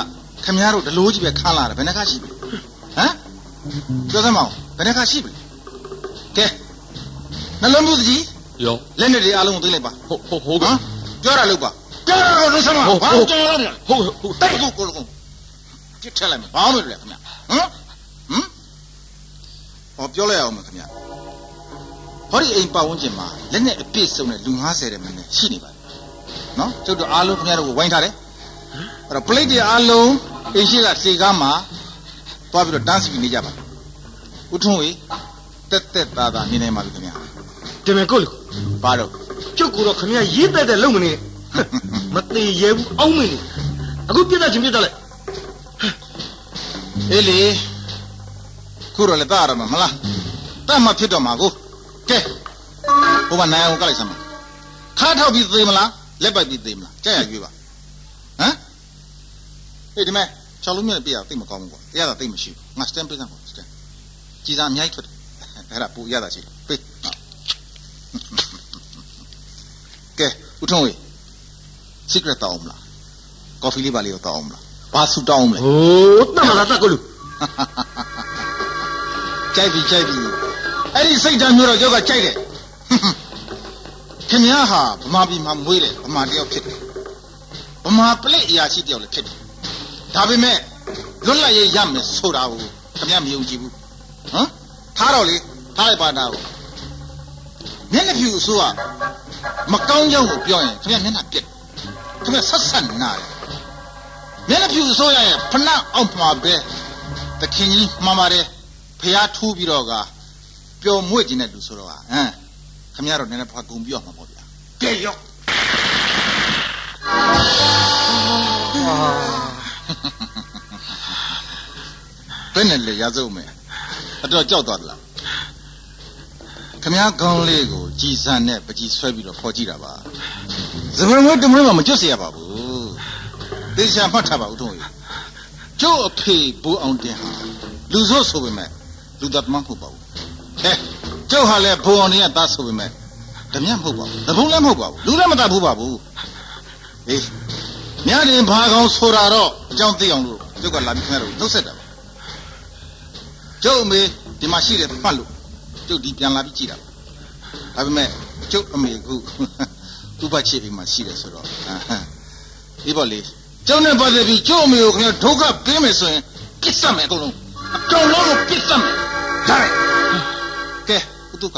[SPEAKER 2] ခင်ဗျားတို့ဒလိုးကြီးပဲခန်းလာတယ်ဘယ်နှခါရှိပြီဟမ် ပြောစမ်းမအောင်ဘယ်နှခါရှိပြီကဲနှလုံးသွကြီး
[SPEAKER 9] ရော
[SPEAKER 2] လက်နဲ့တွေအားလုံးကိုသိလိုက်ပါ
[SPEAKER 9] ဟုတ်ဟုတ်ဟုတ်
[SPEAKER 2] ဟ
[SPEAKER 9] ကဲ့
[SPEAKER 2] မ်ပြောတာလို့ပါပြောတာလို့လို့စမ်းမအောင်ဘာလို့ပြောရလဲ
[SPEAKER 9] ဟုတ်ဟုတ်
[SPEAKER 2] တိုက်ကိုကိုလုံးကြည့်ထက်လိုက်မယ်ဘာမှမလုပ်လဲခင်ဗျဟမ်ဟမ်ဟောပြောလိုက်အောင်မယ်ခင်ဗျဟောဒီအိမ်ပတ်ဝန်းကျင်မှာလက်နဲ့အပြည့်စုံတဲ့လူ90တဲ့မင်းနဲ့ရှိနေပါတယ်နော်ကျုပ်တို့အားလုံးခင်ဗျားတို့ကိုဝိုင်းထားတယ်အဲ့တော့ plate တွေအားလုံးအိမ်ရှိကစေကားမှာ သွားပြီးတော့ dance ပြီးနေကြပါဦးထွန်းဝေတက်တက်သားသားနေနေပါပြီခင်ဗျာ
[SPEAKER 8] ဒီမဲ့ကိုလေ
[SPEAKER 2] ဘာတော့
[SPEAKER 8] ကျုပ်ကတော့ခမည်းရေးတဲ့တဲ့လုံမနေမသေးရဲဘူးအောင်းမင်းနေအခုပြတ်တတ်ချင်းပြတ်တတ်လိုက်
[SPEAKER 2] အေးလေခုတော့လည်းတားရမှာမလားတတ်မှဖြစ်တော့မှာကိုကဲဟိုကနိုင်အောင်ကလိုက်စမ်းပါခါထောက်ပြီးသေးမလားလက်ပိုက်ပြီးသေးမလားကြက်ရရွေးပါဟမ်အေးဒီမဲ့ ချောင်းလုံးမြတ်ပြရသိမကောင်းဘူးကွာတရားသာသိမရှိဘူးငါစတန်ပေးစမ်းကွာစတန်ကြည်စားအများကြီးထွက်တယ်အဲ့ဒါပူရတာရှိတယ်ပေးနော်ကဲဦးထုံးဝေ secret တောင်းမလားကော်ဖီလေးပါလေးတော့တောင်းမလားဘာဆူတောင်းမလဲ
[SPEAKER 8] ဟိုတတ်မလားတတ်ကိုလူ
[SPEAKER 2] ကြိုက်ပြီကြိုက်ပြီအဲ့ဒီစိတ်ဓာတ်မျိုးတော့ကျောက်ကကြိုက်တယ်ခင်ဗျားဟာဗမာပြည်မှာမွေးတယ်ဗမာတယောက်ဖြစ်တယ်ဗမာပလိတ်အရာရှိတယောက်လည်းဖြစ်တယ် ဒါပေမဲ့လွတ်လပ်ရေးရမယ်ဆိုတာကိုခင်ဗျားမယုံကြည်ဘူးဟမ်ထားတော့လေထားလိုက်ပါတာကိုမျက်နှာဖြူအစိုးရမကောင်းကြောင်းကိုပြောရင်ခင်ဗျားမျက်နှာပြက်ခင်ဗျားဆက်ဆက်နာတယ်မျက်နှာဖြူအစိုးရရဲ့ဖနှက်အောက်မှာပဲတခင်ကြီးမှန်ပါတယ်ဖះထိုးပြီးတော့ကပျော်မွေ့ခြင်းတဲ့လူဆိုတော့ဟာဟမ်ခမရတော့နည်းနည်းဖာကုံပြောမှာပေါ့ဗျာကဲရော့ ဘယ်နဲ့လဲရစုံမယ်အတော့ကြောက်သွားသလားခမရကောင်းလေးကိုကြည်စံနဲ့ပကြီးဆွဲပြီးတော့ဖော်ကြည့်တာပါစပယ်မွေးတမွေးမှမကျွတ်เสียရပါဘူးသေချာမှတ်ထားပါဦးထုံးကြီး ကျုပ်အဖေဘူအောင်တင်ဟာလူဆိုးဆိုပေမဲ့လူသားမဟုတ်ပါဘူးဟဲ့ကျုပ်ဟာလည်းဘူအောင်တင်ရဲ့သားဆိုပေမဲ့ဓမြမဟုတ်ပါဘူးတဘုံလည်းမဟုတ်ပါဘူးလူလည်းမတတ်ဘူးပါဘူးဟေး မြတ်ရင်ဘာကောင်ဆိုတာတော့အကြောင်းသိအောင်လို့ကျုပ်ကလာပြီးခင်ဗျားတို့နှုတ်ဆက်တာပါကျုပ်အမေဒီမှာရှိတယ်မှတ်လို့ကျုပ်ဒီပြန်လာပြီးကြည့်တာဒါပေမဲ့ကျုပ်အမေကသူ့ဘချေပြီးမှရှိတယ်ဆိုတော့အာဟမ်ဒီပေါ်လေးကျောင်းနဲ့ပတ်သက်ပြီးကျုပ်အမေကိုခင်ဗျားဒုက္ခပေးမယ်ဆိုရင်ပြစ်စက်မယ်အကုန်လုံးအကောင်လုံးကိုပြစ်စက်မယ်ဒါရကဲဥတုက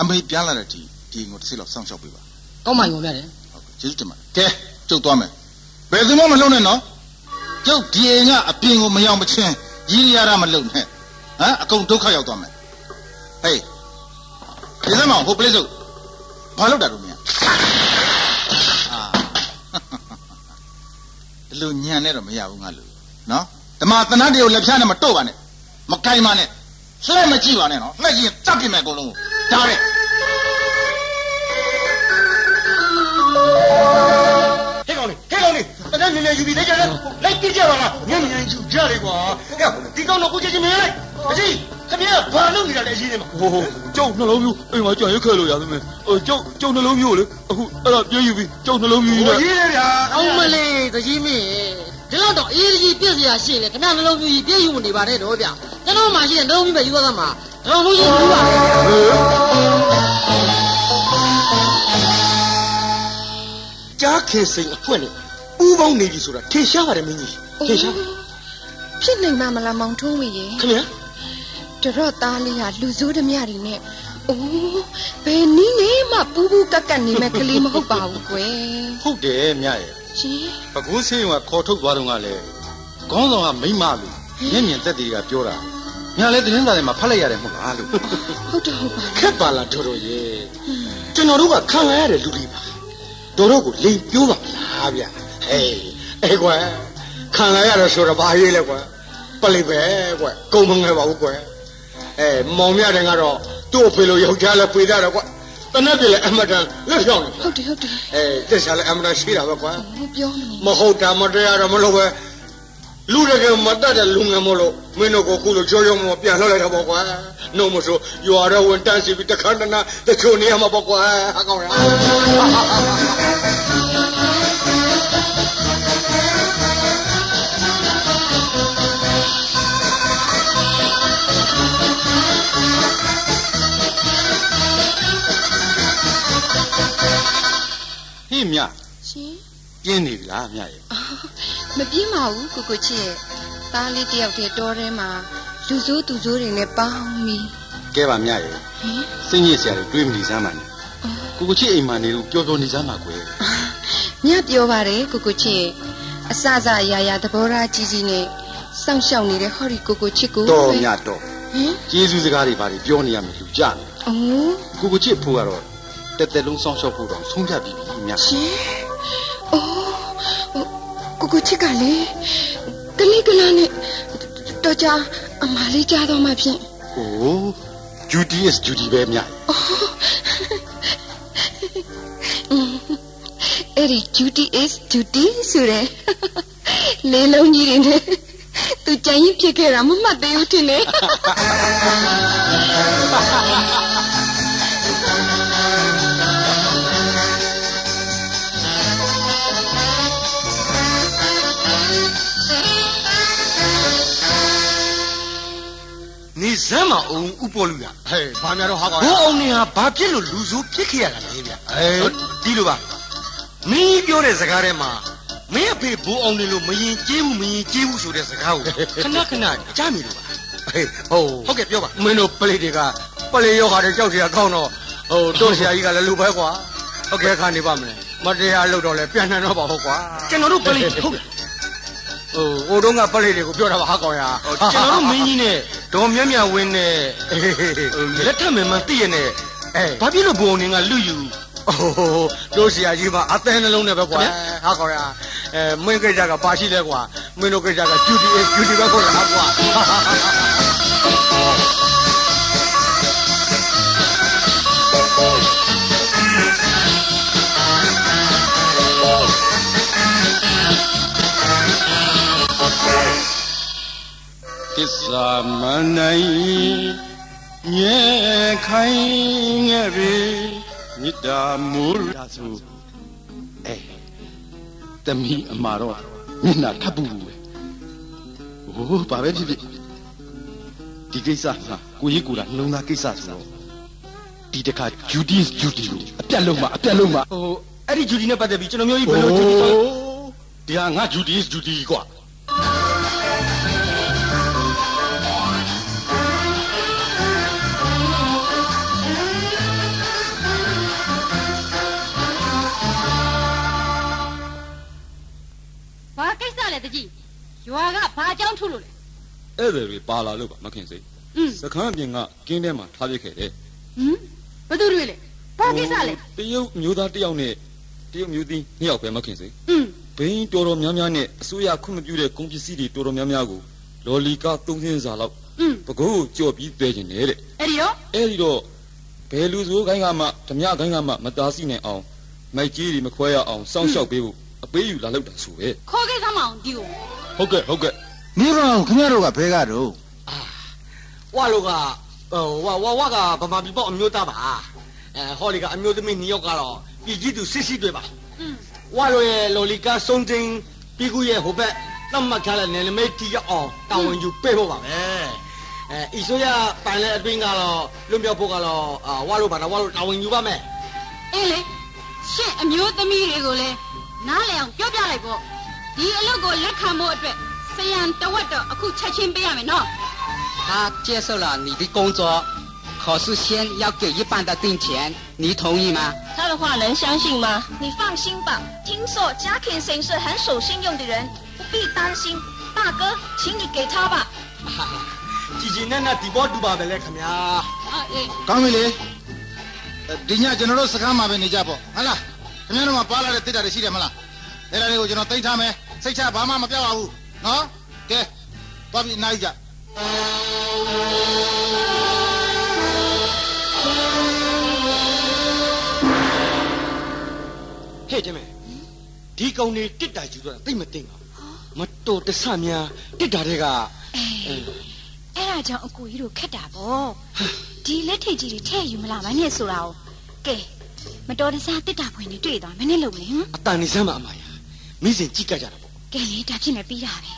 [SPEAKER 2] အမေပြန်လာတဲ့ဒီဒီငိုတစ်စိလောက်စောင့်ရှောက်ပေးပါ
[SPEAKER 7] ကောင်းပါရောဗျာတဲ့
[SPEAKER 2] ဟုတ်ကဲ့ကျေးဇူးတင်ပါတယ်ကဲကျုပ်သွားမယ် ဘယ်သူမှမလုံနဲ့နော်ကျုပ်ဒီအိမ်ကအပြင်ကိုမရောက်မချင်းကြီးရရမလုံနဲ့ဟမ်အကုန်ဒုက္ခရောက်သွားမယ်ဟေးဒီစမောင်ဟိုပလေးစုပ်ဘာလုပ်တာတို့မြန်အာဒီလိုညံနဲ့တော့မရဘူးငါလူနော်ဓမ္မသနတ်တွေကိုလက်ဖြားနဲ့မတော့ပါနဲ့မကင်ပါနဲ့လှည့်မကြည့်ပါနဲ့နော်လှည့်ကြည့်ရင်တတ်ပြမယ်အကုန်လုံးဒါတဲ့
[SPEAKER 8] ဟဲ့ကောင်လေးဟဲ့ကောင်လေး တနေ့နေနေယူပြီးလိုက်ကြတယ်လိုက်ပြကြပါလားညံ့ညံ့ယူကြတယ်ကွာဟဲ့ဒီကောင်တော့ကိုချင်းချင်းမင်းလိုက်အကြီးခင်ဗျာဘာလုပ်နေတာလဲအကြီးနေမှာ
[SPEAKER 9] ဟိုဟိုကျုပ်နှလုံးမျိုးအိမ်မှာကြံရွက်ခဲ့လို့ရသမင်းဟိုကျုပ်ကျုပ်နှလုံးမျိုးလေအခုအဲ့ဒါပြေးယူပြီးကျုပ်နှလုံးမျိုးကြီး
[SPEAKER 8] ဟို
[SPEAKER 9] နဲ့
[SPEAKER 8] ကြီးလေဗျာ
[SPEAKER 7] အောင်းမလေးတကြီးမင်းဒီလောက်တော့အေးကြီးပြည့်စရာရှိရင်ခင်ဗျားနှလုံးပြည့်ပြည့်ယူမနေပါနဲ့တော့ဗျကျွန်တော်မှရှိတဲ့နှလုံးပြည့်ပဲယူသွားသမှာကျွန်တော်လုံးချင်းယူပါလေ
[SPEAKER 8] ကြားခင်စိန်အဖွင့်နဲ့ ဥပေါင်းနေပြီဆိုတာထင်ရှားပါတယ်မင်းကြီးထင်ရှား
[SPEAKER 5] ဖြစ်နိုင်မှာမလားမောင်ထုံးဝေရေ
[SPEAKER 8] ခင်ဗျာ
[SPEAKER 5] တတော့သားလေးဟာလူဆိုးဓမြတွေနဲ့အိုးဘယ်နည်းနဲ့မှပူးပူးကက်ကက်နေမဲ့ကလေးမဟုတ်ပါဘူးကွယ်
[SPEAKER 6] ဟုတ်တယ်မြရဲ့
[SPEAKER 5] ရှင်
[SPEAKER 6] ပကူးဆင်းရုံကခေါ်ထုတ်သွားတော့ကလည်းခေါင်းဆောင်ကမိမလို့မျက်မြင်သက်တည်ကပြောတာမြလည်းတင်းသားတွေမှာဖတ်လိုက်ရတယ်မဟုတ်လားလို့
[SPEAKER 5] ဟုတ်တော့ဟုတ်ပါ
[SPEAKER 8] ခက်ပါလားတော်တော်ရဲ့ကျွန်တော်တို့ကခံရတဲ့လူတွေပါတော်တော်ကိုလိန်ပြိုးပါလားဗျ ဟေးအေးကွယ်ခံရရတယ်ဆိုတော့ဘာရေးလဲကွယ်ပလိပဲကွယ်ကုံမငယ်ပါဘူးကွယ်အဲမောင်မြတဲ့ကတော့သူ့အဖေလိုယောက်ျားလည်းပြေးကြတယ်ကွယ်တနက်ပြလည်းအမတန်လက်ဆောင်နေ
[SPEAKER 5] ဟုတ်တယ်ဟုတ်တယ်
[SPEAKER 8] အဲတက်စားလည်းအမတန်ရှိတာပဲကွယ်
[SPEAKER 5] ဟိုပြောမနေ
[SPEAKER 8] မဟုတ်တာမတရားတော့မလို့ပဲလူတကယ်မတတ်တဲ့လူငယ်မလို့မင်းတို့ကခုလိုကြောကြောမပြန်လှည့်လိုက်တာပေါ့ကွာနှုတ်မဆိုရွာတော့ဝင်တန်းစီပြီးတခါတနာတချို့နေရာမှာပေါ့ကွာအကောင်ရ
[SPEAKER 6] ဟေ့မြ
[SPEAKER 5] ရှင်
[SPEAKER 6] ပြင်းနေပြီလားမြရဲ့
[SPEAKER 5] မပြင်းပါဘူးကိုကိုချစ်ရဲ့သားလေးတယောက်တည်းတော်ထဲမှာလူဆိုးသူဆိုးတွေနဲ့ပေါင်းပြီး
[SPEAKER 6] ကဲပါမြရဲ့
[SPEAKER 5] ဟင်
[SPEAKER 6] စိတ်ညစ်စရာတွေတွေးမနေစမ်းပါနဲ့ကိုကိုချစ်အိမ်မှာနေလို့ပျော်ပျော်နေစမ်းပါကွယ်
[SPEAKER 5] ညပြောပါတယ်ကိုကိုချစ်ရဲ့အစစအရာရာသဘောထားကြီးကြီးနဲ့စောင့်ရှောက်နေတဲ့ဟောဒီကိုကိုချစ်ကို
[SPEAKER 6] တော်
[SPEAKER 5] ပဲ
[SPEAKER 6] မြတော်
[SPEAKER 5] ဟင်
[SPEAKER 6] ကျေးဇူးစကားတွေဘာတွေပြောနေရမယ်လူကြနေ
[SPEAKER 5] အိုး
[SPEAKER 6] ကိုကိုချစ်ဖို့ကတော့ တက်တက်လုံးစောင့်ရှောက်ဖို့တော့ဆုံးဖြတ်ပြီးပြီမြ
[SPEAKER 5] ရှင်အိုးဟိုကိုကိုချစ်ကလေကလေးကလာနဲ့တော်ကြအမလေးကြားတော့မှဖြင့်။
[SPEAKER 6] အိုး duty is duty ပဲမြရဲ့
[SPEAKER 5] အဲ့ဒီ duty is duty ဆိုတဲ့လေးလုံးကြီးတွေနဲ့သူကြံရင်ဖြစ်ခဲ့တာမမှတ်သေးဘူးထင်တယ်
[SPEAKER 8] စမ်းမအောင်ဥပေါ်လူရ
[SPEAKER 9] ဟဲ့ဘာများတော့ဟာကောင်
[SPEAKER 8] ဘိုးအောင်နေဟာဘာဖြစ်လို့လူဆိုးဖြစ်ခဲ့ရတာလဲဗျဟဲ့ဒီလိုပါမင်းပြောတဲ့စကားထဲမှာမင်းအဖေဘိုးအောင်နေလို့မရင်ကျေးဘူးမရင်ကျေးဘူးဆိုတဲ့စကားကိုခဏခဏကြားမိလို့ပါ
[SPEAKER 9] ဟဲ့ဟုတ်
[SPEAKER 8] ဟုတ်ကဲ့ပြောပါ
[SPEAKER 9] မင်းတို့ပလေတွေကပလေရောဟာတဲ့ကြောက်စရာကောင်းတော့ဟိုတို့ဆရာကြီးကလည်းလူပဲကွာဟုတ်ကဲ့ခါနေပါမလဲမတရားလို့တော့လဲပြန်နှံတော့ပါဟုတ်ကွာ
[SPEAKER 8] ကျွန်တော်တို့ပလေဟုတ်ကဲ့
[SPEAKER 9] ဟိုဟိုတုန်းကပလိတွေကိုပြောတာပါဟာကောင်ရ
[SPEAKER 8] ကျွန်တော်တို့မင်းကြီးနဲ့ဒေါ်မြတ်မြတ်ဝင်းနဲ့လက်ထက်မယ်မသိရနဲ့
[SPEAKER 9] အဲ
[SPEAKER 8] ဘာဖြစ်လို့ဘုံနေကလူယူ
[SPEAKER 9] ဟိုတို့ဆရာကြီးမှာအသေးနှလုံးနဲ့ပဲကွာဟာကောင်ရအဲမင်းကိစ္စကပါရှိလဲကွာမင်းတို့ကိစ္စက duty is duty ပဲခေါ်တာဟာကွာ
[SPEAKER 6] စာမနိုင်ညဲခိုင်းခဲ့ပြီမြစ်တာမိုးရာစုအဲတမီအမာတော့မျက်နှာထပ်ပူပဲဟိုးဘာပဲဖြစ်ဖြစ်ဒီကိစ္စကကိုကြီးကိုယ်တာနှလုံးသားကိစ္စဆိုတော့ဒီတခါ Judy's Judy လို့အပြတ်လုံးမှာအပြတ်လုံးမှာ
[SPEAKER 8] ဟိုအဲ့ဒီဂျူဒီနဲ့ပတ်သက်ပြီးကျွန်တော်မျိုးကြီးဘယ်လိုဂျူဒီဆို
[SPEAKER 6] ဒီဟာငါ Judy's Judy ကွာ
[SPEAKER 1] တဲ့တကြီးရွာကဘာကြောင်းထုလို့လဲ
[SPEAKER 9] ဧည့်သည်တွေပါလာလို့ပါမခင်စိစခန်းအပြင်ကကင်းထဲမှာထားပစ်ခဲ့တယ်
[SPEAKER 1] ဟင်ဘသူတွေလဲဘာကိစ္စလဲ
[SPEAKER 9] တရုတ်မျိုးသားတယောက်နဲ့တရုတ်မျိုးသီးနှစ်ယောက်ပဲမခင်စိ
[SPEAKER 1] ဟင်
[SPEAKER 9] ဘင်းတော်တော်များများနဲ့အစိုးရခွင့်မပြုတဲ့ကုန်ပစ္စည်းတွေတော်တော်များများကိုလော်လီကာသုံးစင်းစာလောက်ပကုတ်ကြော်ပြီးတွေ့ကျင်တယ်တဲ့
[SPEAKER 1] အဲ့ဒီရော
[SPEAKER 9] အဲ့ဒီတော့ဘယ်လူစိုးခိုင်းကမှဓမြခိုင်းကမှမတားစီနိုင်အောင်မိုက်ကြီးတွေမခွဲရအောင်စောင့်ရှောက်ပေးဖို့ အပေးယူလာလောက်တာဆိုပဲ
[SPEAKER 1] ခေါ်ခဲ့သမ်းမအောင်ဒီကို
[SPEAKER 9] ဟုတ်ကဲ့ဟုတ်ကဲ့
[SPEAKER 2] နေပါအောင်ခင်ဗျားတို့ကဘဲကတော့
[SPEAKER 8] ဝါလိုကဟိုဝါဝါဝါကဗမာပြည်ပေါ့အမျိုးသားပါအဲဟောလီကအမျိုးသမီးနှစ်ယောက်ကတော့ပြည်ကြီးသူစစ်စစ်တွေပါ
[SPEAKER 1] อืม
[SPEAKER 8] ဝါလိုရဲ့လော်လီကာစုံတင်ပြီးကူရဲ့ဟိုဘက်သတ်မှတ်ထားတဲ့နယ်နိမိတ်တီရောက်အောင်တာဝန်ယူပေးဖို့ပါပဲအဲအီဆိုရပိုင်လဲအတွင်းကတော့လွတ်မြောက်ဖို့ကတော့အာဝါလိုပါတော့ဝါလိုတာဝန်ယူပါမယ်
[SPEAKER 1] အေးလေရှင့်အမျိုးသမီးတွေကိုလည်း နားလည်အောင်ပြောပြလိုက်ပေါ့ဒီအလုပ်ကိုလက်ခံဖို့အတွက်စရန်တဝက်တော့အခုချက်ချင်းပေးရမယ်နော်
[SPEAKER 10] 他接受了你的工作，可是先要给一半的定钱，你同意吗？
[SPEAKER 5] 他的话能相信吗？你放心吧，听说 Jackie 先是很守信用的人，不必担心。大哥，请你给他吧。
[SPEAKER 8] ကြည်ကြည်နဲ့နဲ့ဒီဘောတူပါပဲလေခင်ဗျာ
[SPEAKER 1] အာအေး
[SPEAKER 2] ကောင်းပြီလေဒီညကျွန်တော်တို့စကားမှာပဲနေကြပေါ့ဟုတ်လား ခင်ဗျားတို့မှာပါလာတဲ့တိတ္တာတွေရှိတယ်မလားအဲ့ဒါတွေကိုကျွန်တော်သိမ်းထားမယ်စိတ်ချဘာမှမပြောက်ပါဘူးနော်ကဲသွားပြီးနိုင်ကြ
[SPEAKER 8] ဟဲ့တယ်မဲဒီကောင်နေတစ်တာယူတော့သိမသိငါမတော်တဆများတစ်တာတွေက
[SPEAKER 4] အေးအဲ့ဒါကြောင့်အကူကြီးတို့ခက်တာပေါ့ဒီလက်ထိတ်ကြီးတွေထည့်ယူမလားမနဲ့ဆိုတာကိုကဲ မတော်တဆတစ်တာဖွင့်နေတွေ့သွားမနဲ့လုံလေဟမ်
[SPEAKER 8] အတန်နေစမ်းမအမယာမိစဉ်ကြည့်ကြကြတာပေါ့
[SPEAKER 4] ကဲလေဒါဖြစ်နေပြီးတာပဲ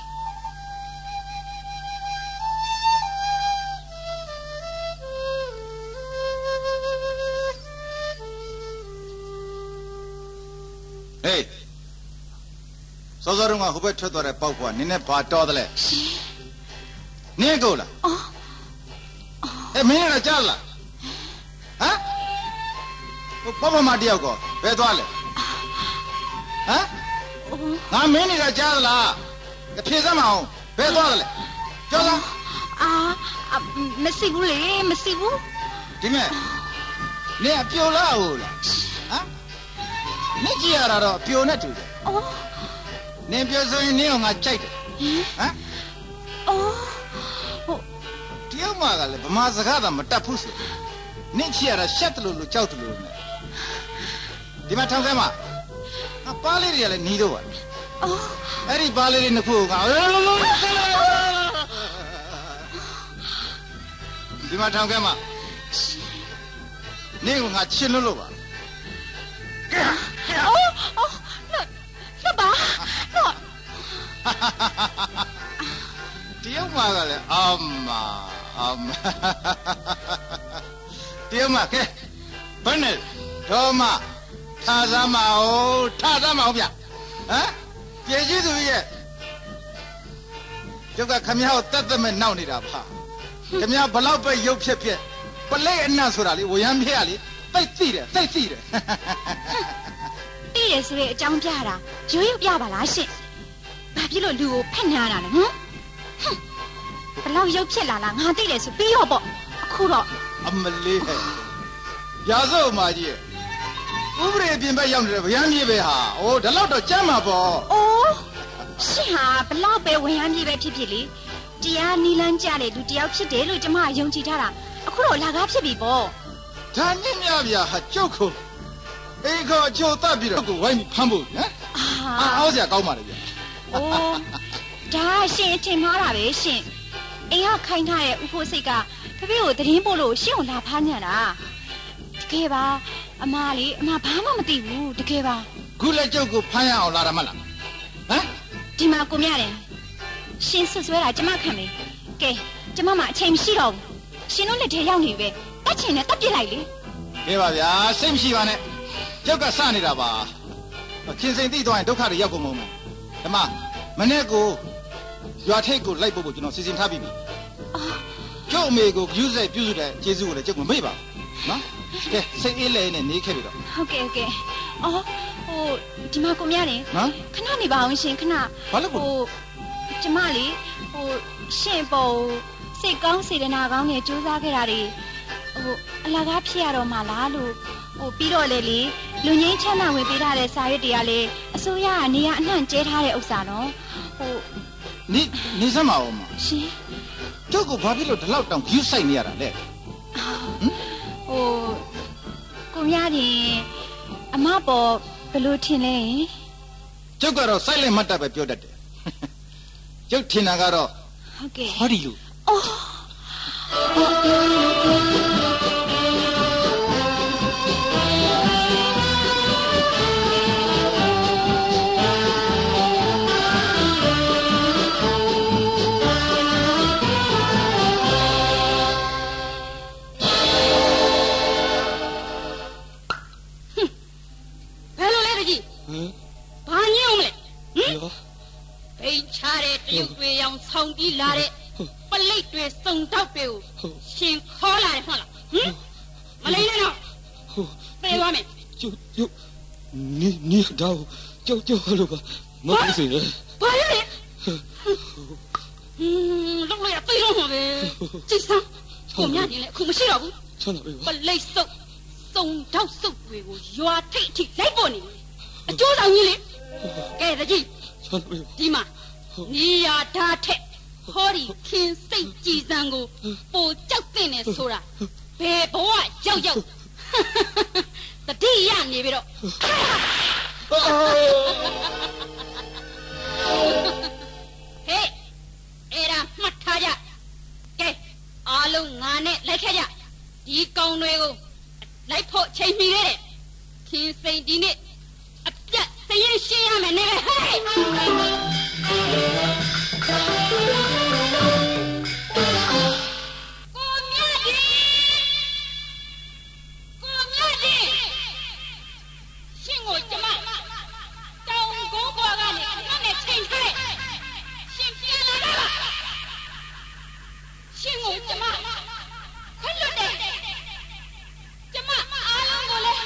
[SPEAKER 2] ဟေးစောစောတုန်းကဟိုဘက်ထွက်သွားတဲ့ပေါက်ကွာနင်းနဲ့ဘာတော်တယ်လဲနင်းကိုလား
[SPEAKER 4] အော်
[SPEAKER 2] အဲမင်းရကြားလားဟမ်ဟို ပပမတယောက်ကောဘယ်သွားလဲဟမ်ငါမင်းနေတာကြားသလားအဖြေစမ်းမအောင်ဘယ်သွားတယ်လဲပြောစမ်း
[SPEAKER 4] အာအမရှိဘူးလေမရှိဘူး
[SPEAKER 2] ဒီမဲ့နင်းအပြိုလားဟုတ်လားဟမ်နင်းကြည့်ရတာတော့အပြိုနဲ့တူတယ်
[SPEAKER 4] အော်
[SPEAKER 2] နင်းပြောဆိုရင်နင်းကငါကြိုက်တယ်ဟမ်
[SPEAKER 4] အော်ဟုတ်
[SPEAKER 2] တယောက်မှကလည်းဗမာစကားသာမတတ်ဘူးဆိုနင့်ချီရတာရှက်တယ်လို့လို့ကြောက်တယ်လို့နဲ့ ဒီမှာထောင်ခဲမှာငါပါးလေးတွေကလည်းหนีတော့ပါ
[SPEAKER 4] အော်
[SPEAKER 2] အဲ့ဒီပါးလေးတွေနှစ်ခုကဒီမှာထောင်ခဲမှာနင့်ကငါချစ်လို့လို့ပါ
[SPEAKER 4] အော်အော်လောလောပါလော
[SPEAKER 2] တယောက်မှကလည်းအမအမတယောက်မှကဲဘယ်နဲ့ဒေါ်မ ထားစမ်းမအောင်ထားစမ်းမအောင်ဗျဟမ်ကျေကြီးသူရဲ့ကျုပ်ကခမည်းကိုတတ်တမဲ့နောက်နေတာပါခမည်းဘလောက်ပဲရုပ်ဖြစ်ဖြစ်ပလိတ်အနတ်ဆိုတာလေဝရမ်းဖြစ်ရလေသိသိတယ်သိသိတယ်
[SPEAKER 4] တိရဆိုတဲ့အကြောင်းပြတာရိုးရိုးပြပါလားရှင့်ဘာဖြစ်လို့လူကိုဖက်နာတာလဲဟမ်ဟမ်ဘလောက်ရုပ်ဖြစ်လာလားငါသိတယ်ဆိုပြီးတော့ပေါ့အခုတော့
[SPEAKER 2] အမလေးဟဲ့ရာဇုံမကြီးရဲ့ ဥပဒေအပြင်ဘက်ရောက်နေတဲ့ဗျမ်းမြေပဲဟာအိုးဒီလောက်တော့ကြမ်းမှာပေါ့
[SPEAKER 4] အိုးရှင်ဟာဘလောက်ပဲဝင်ရမ်းပြေးပဲဖြစ်ဖြစ်လေတရားနီလန်းကြတဲ့လူတယောက်ဖြစ်တယ်လို့ကျမကယုံကြည်ထားတာအခုတော့လာကားဖြစ်ပြီပေါ့
[SPEAKER 2] ဒါနစ်မြဗျာဟာကျုပ်ခုအေးခေါ်ချိုတတ်ပြီးတော့ကိုဝိုင်းပြီးဖမ်းဖို့နော်
[SPEAKER 4] အာ
[SPEAKER 2] အာအောက်စရာကောင်းပါလေဗျာ
[SPEAKER 4] အိုးဒါကရှင်အထင်မှားတာပဲရှင်အိမ်ကခိုင်းထားတဲ့ဥဖို့စိတ်ကဖဖေကိုသတင်းပို့လို့ရှင့်ကိုလာဖားညံ့တာတကယ်ပါ အမလေးအမဘာမှမသိဘူးတကယ်ပါ
[SPEAKER 2] ခုလက်ကျုပ်ကိုဖမ်းရအောင်လာတာမလားဟမ်
[SPEAKER 4] ဒီမှာကိုမြတယ်ရှင်ဆွဆွဲတာကျမခံမေကဲကျမမှအချိန်မရှိတော့ဘူးရှင်တို့လက်ထဲရောက်နေပဲတတ်ချင်နဲ့တတ်ပြစ်လိုက်လေ
[SPEAKER 2] ကဲပါဗျာစိတ်မရှိပါနဲ့ကျုပ်ကစနေတာပါခင်စိန်တိသွားရင်ဒုက္ခတွေရောက်ကုန်မုံမယ်ဓမ္မမနေ့ကိုရွာထိတ်ကိုလိုက်ဖို့ကိုကျွန်တော်စီစဉ်ထားပြီးပြီကျုပ်အမေကိုပြုစိတ်ပြုစုတဲ့ကျေးဇူးကိုလည်းကျုပ်မမေ့ပါဘူးနော် ကဲစိတ်အေးလဲနဲ့နေခဲ့ပြီတော့
[SPEAKER 4] ဟုတ်ကဲ့ဟုတ်ကဲ့အော်ဟိုဒီမှာကိုမြတယ်
[SPEAKER 2] နော်
[SPEAKER 4] ခဏနေပါအောင်ရှင်ခဏ
[SPEAKER 2] ဘာလို့ကို
[SPEAKER 4] ဟိုကျမလေးဟိုရှင်ပေါ်စိတ်ကောင်းစေတနာကောင်းနဲ့ကြိုးစားခဲ့တာတွေဟိုအလကားဖြစ်ရတော့မှလားလို့ဟိုပြီးတော့လေလေလူငင်းချမ်းသာဝင်ပေးထားတဲ့စာရွက်တွေကလေအစိုးရကနေရအနှံ့ကျဲထားတဲ့ဥစ္စာနော်ဟို
[SPEAKER 2] နေနေစမ်းပါဦးမ
[SPEAKER 4] ရှင်
[SPEAKER 2] ကျုပ်ကဘာဖြစ်လို့ဒီလောက်တောင် view ဆိုင်နေရတာလဲ
[SPEAKER 4] ဟို ကိုမြတယ်အမပေါ်ဘယ်လိုထင်လဲ
[SPEAKER 2] ကျုပ်ကတော့ silent မှတ်တတ်ပဲပြောတတ်တယ်ကျုပ်ထင်တာကတော့
[SPEAKER 4] ဟုတ်ကဲ့
[SPEAKER 2] ဟောဒီလို
[SPEAKER 4] အော်
[SPEAKER 9] ဟမ်
[SPEAKER 1] ဘာညင်းအောင်မလဲ
[SPEAKER 9] ရော
[SPEAKER 1] ဘိန်းချတဲ့တရုတ်တွေရောင်ဆောင်ပြီးလာတဲ့ပလိတ်တွေစုံတောက်တွေကို
[SPEAKER 9] ဟုတ်
[SPEAKER 1] ရှင်ခေါ်လာတယ်ဟုတ်လားဟင်မလိမ့်နဲ့တော့
[SPEAKER 9] ဟုတ်
[SPEAKER 1] ပြေသွားမယ်
[SPEAKER 9] ကျုပ်ကျုပ်နီနီတော့ကျုပ်ကျုပ်ဟလို့ပါမဟုတ်စေနဲ့
[SPEAKER 1] ဘာရလဲဟင်းလောက်လိုက်ရသိတော့မှာပဲကြည်စမ်းကိုမြနေလေအခုမရှိတော့ဘူး
[SPEAKER 9] ချမ်းသာပြီ
[SPEAKER 1] ပ
[SPEAKER 9] ပါ
[SPEAKER 1] လိတ်စုပ်စုံတောက်စုပ်တွေကိုရွာထိတ်အထိလိုက်ပေါ်နေတယ် အကျိုးဆောင်ကြီးလေကဲတကြီး
[SPEAKER 9] ချမ်းသာပြီပါ
[SPEAKER 1] ဒီမှာနေရာဓာတ်ထက်ဟောဒီခင်စိတ်ကြည်စံကိုပိုကြောက်တဲ့နဲ့ဆိုတာဘယ်ဘဝရောက်ရောက်တတိယနေပြီတော့ဟေးအဲ့ဒါမှတ်ထားကြကဲအားလုံးငါနဲ့လိုက်ခဲ့ကြဒီကောင်တွေကိုလိုက်ဖို့ချိန်မီခဲ့တယ်ခင်စိတ်ဒီနေ့အပြ တ်စရင်ရှင်းရမယ်နေပဲဟဲ့ကိုမြတ်ဒီကိုမြတ်ဒီရှင်ကိုကျမတောင်ကုန်းပေါ်ကနေခဏနဲ့ချိန်ထားတယ်ရှင်ပြန်လာတာပါရှင်ကိုကျမခွင့်လွတ်တယ်ကျမအားလုံးကိုလည်း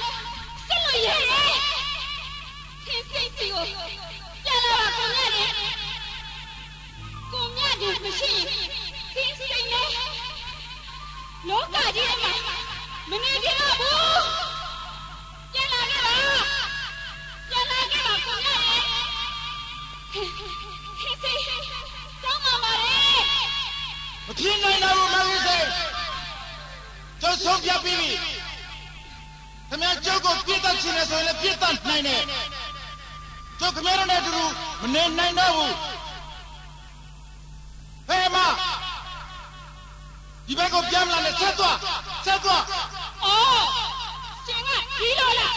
[SPEAKER 1] စစ်လို့ရရဲ့ခ င်းစိတ်စီကိုပြန်လာပါကိုမြတ်ဒီကိုမြတ်ဒီမရှိရင်ခင်းစိတ်နဲ့လောကကြီးထဲမှာမနေကြတော့ဘူးပြန်လာခဲ့ပါပြန်လာခဲ့ပါကိုမြတ်ရဲ့ဟေးဟေးတောင်းပါပါလေ
[SPEAKER 2] မဖြစ်နိုင်တော့ဘူးမဟုတ်စေကျုပ်ဆုံးပြပြီးပြီခင်ဗျာကျုပ်ကိုပြစ်တတ်ချင်တယ်ဆိုရင်လည်းပြစ်တတ်နိုင်တယ် ကျုပ်ခင်ဗျားတို့နဲ့အတူတူမနေနိုင်တော့ဘူးဟဲ့မဒီဘက်ကိုပြန်မလာနဲ့ဆက်သွားဆက်သွား
[SPEAKER 1] အော်ရှင်ကဒီလိုလား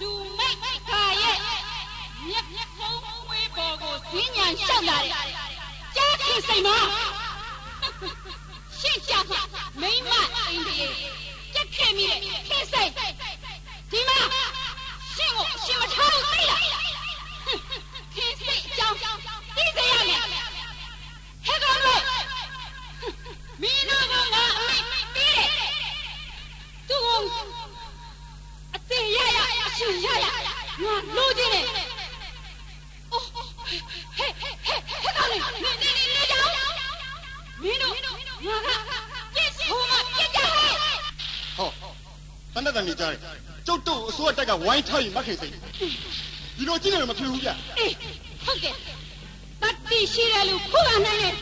[SPEAKER 1] လူမိတ်ခါရဲ့မြက်မြက်ဖုံးဝေးပေါ်ကိုဈဉ္ညာလျှောက်လာတယ်ကြားခင်စိတ်မရှင့်ကြမှာမိမအိမ်ကြီးကြက်ခဲ့မိတဲ့ခင်စိတ်ဒီမှာ ရှင့်ကိုရှင်မထားဘူးသိလားခင်စိတ်အကြောင်းသိစေရမယ်ဟဲ့ကောင်တို့မင်းတို့ကငါအမိတ်ပြီးတယ်သူ့ကိုအသေးရရအရှင်ရရငါလိုချင်တယ်အိုးဟဲ့ဟဲ့ဟဲ့ဟဲ့ကောင်လေးနေနေနေနေကြောင်မင်းတို့ငါကပြစ်ဟိုမှာပြစ်ကြဟဲ့
[SPEAKER 3] ဟောတန်တဲ့တန်ကြီးကြားတယ် ကျုပ်တို့အစိုးရတက်ကဝိုင်းထားရင်မခင်စိတ်ဒီလိုကြည့်နေလို့မဖြစ်ဘူးဗျ
[SPEAKER 1] အေးဟုတ်ကဲ့တတ်တိရှိတယ်လို့ခုခံနိုင်တယ်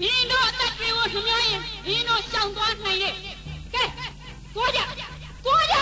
[SPEAKER 1] မင်းတို့အသက်တွေကိုနှမြရင်မင်းတို့ရှောင်သွားနိုင်တယ်ကဲကိုကြကိုကြ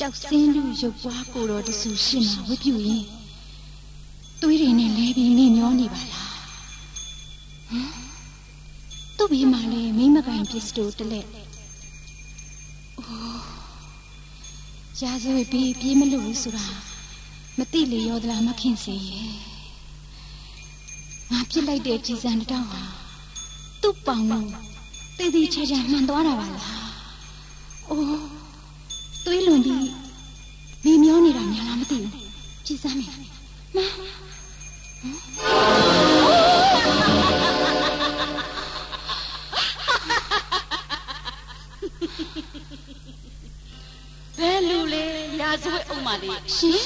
[SPEAKER 1] ကြောက်စင်းလူရု
[SPEAKER 4] ပ်ပွားကိုတော်တဆူရှင်းမှာဝတ်ပြူရင်သွေးတွေနဲ့လဲပြီးနေမျောနေပါလားဟမ်သူ့ဘေးမှာလေမိမကန်ပစ္စတိုတလက်အိုးရာဇဝေပြီးပြေးမလို့ဘူးဆိုတာမသိလေရောသလားမခင်စိန်ရဲ့ငါပြစ်လိုက်တဲ့ကြည်စံတစ်တောင်းဟာသူ့ပေါင်လို့တည်တည်ချာချာမှန်သွားတာပါလား။အိုး သွေးလွန်ပြီးမိမျောနေတာများလားမသိဘူး။ကြည်စမ်းမယ်။မ
[SPEAKER 1] ဘယ်လူလဲရာဇဝတ်အုံးမလေး
[SPEAKER 4] ရှင်
[SPEAKER 1] ခင်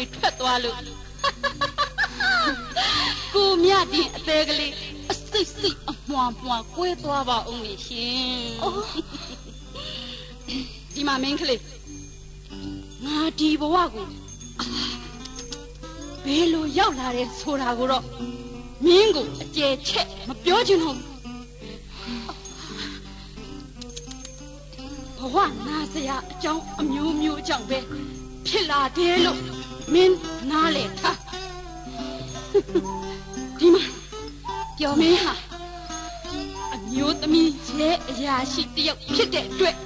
[SPEAKER 1] တွေထွက်သွားလို့ကိုမြတ်တင်အသေးကလေးအစိတ်စိတ်အမွှာမွှာကွဲသွားပါအောင်လေရှင်ဒီမှာမင်းကလေးငါဒီဘဝကိုဘယ်လိုရောက်လာတယ်ဆိုတာကိုတော့မင်းကိုအကျယ်ချက်မပြောချင်တော့ဘူးဘဝနာစရာအကြောင်းအမျိုးမျိုးအကြောင်းပဲဖြစ်လာတယ်လို့ မင်းနားလေထားဒီမှာပြောမင်းဟာအမျိုးသမီးရဲ့အရာရှိတစ်ယောက်ဖြစ်တဲ့အတွက်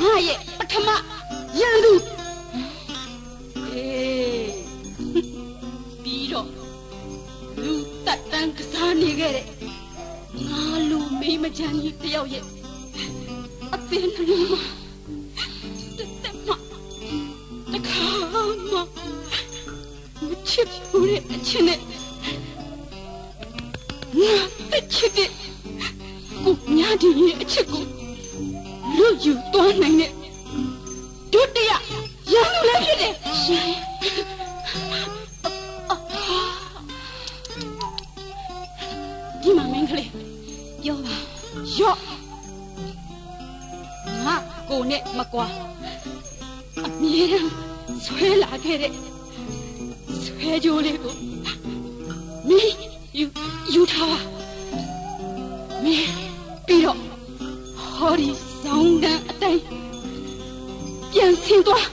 [SPEAKER 1] ငါရဲ့ပထမရန်သူအေးပြီးတော့လူတက်တန်းကစားနေခဲ့တဲ့ငါလူမိမချမ်းကြီးတယောက်ရဲ့အပင်လူမ မချစ်ဘူးတဲ့အချင်းနဲ့ငါအချစ်တဲ့ကိုညာဒီရဲ့အချစ်ကိုလူယူသွားနိုင်တဲ့ဒုတိယရန်သူလည်းဖြစ်တယ်ရှင်ဒီမှာမင်းကလေး
[SPEAKER 4] ပြောပါ
[SPEAKER 1] ရော့ငါကိုနဲ့မကွာအမြဲတမ်းဆွဲလာခဲ့တဲ့ ဆွဲကြိုးလေးကိုမင်းယူယူထားပါမင်းပြီးတော့ဟောဒီဆောင်းတန်းအတိုင်းပြန်ဆင်းသွား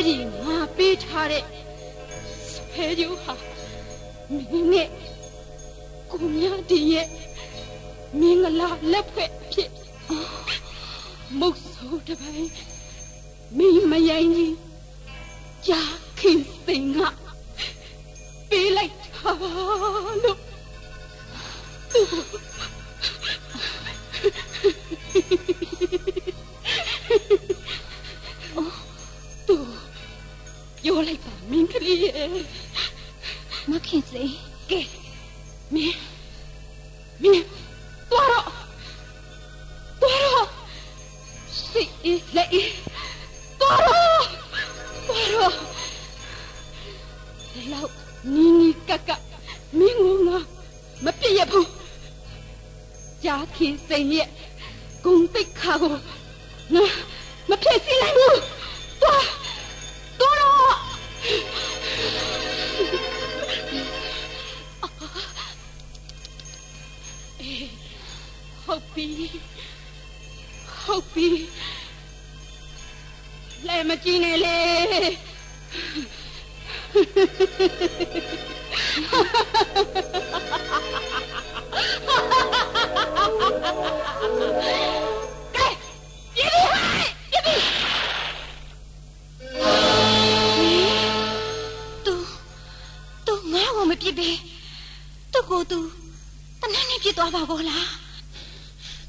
[SPEAKER 1] အဲ့ဒီငါပေးထားတဲ့ဆွဲကြိုးဟာမင်းနဲ့ကိုမြတ်ဒီရဲ့မင်္ဂလာလက်ဖွဲ့ဖြစ်ခ
[SPEAKER 6] မုတ်ဆိုးတပိုင်းမိမယိုင်းကြီးကြာခင်စိန်ကပေးလိုက်တာလို့သူသူ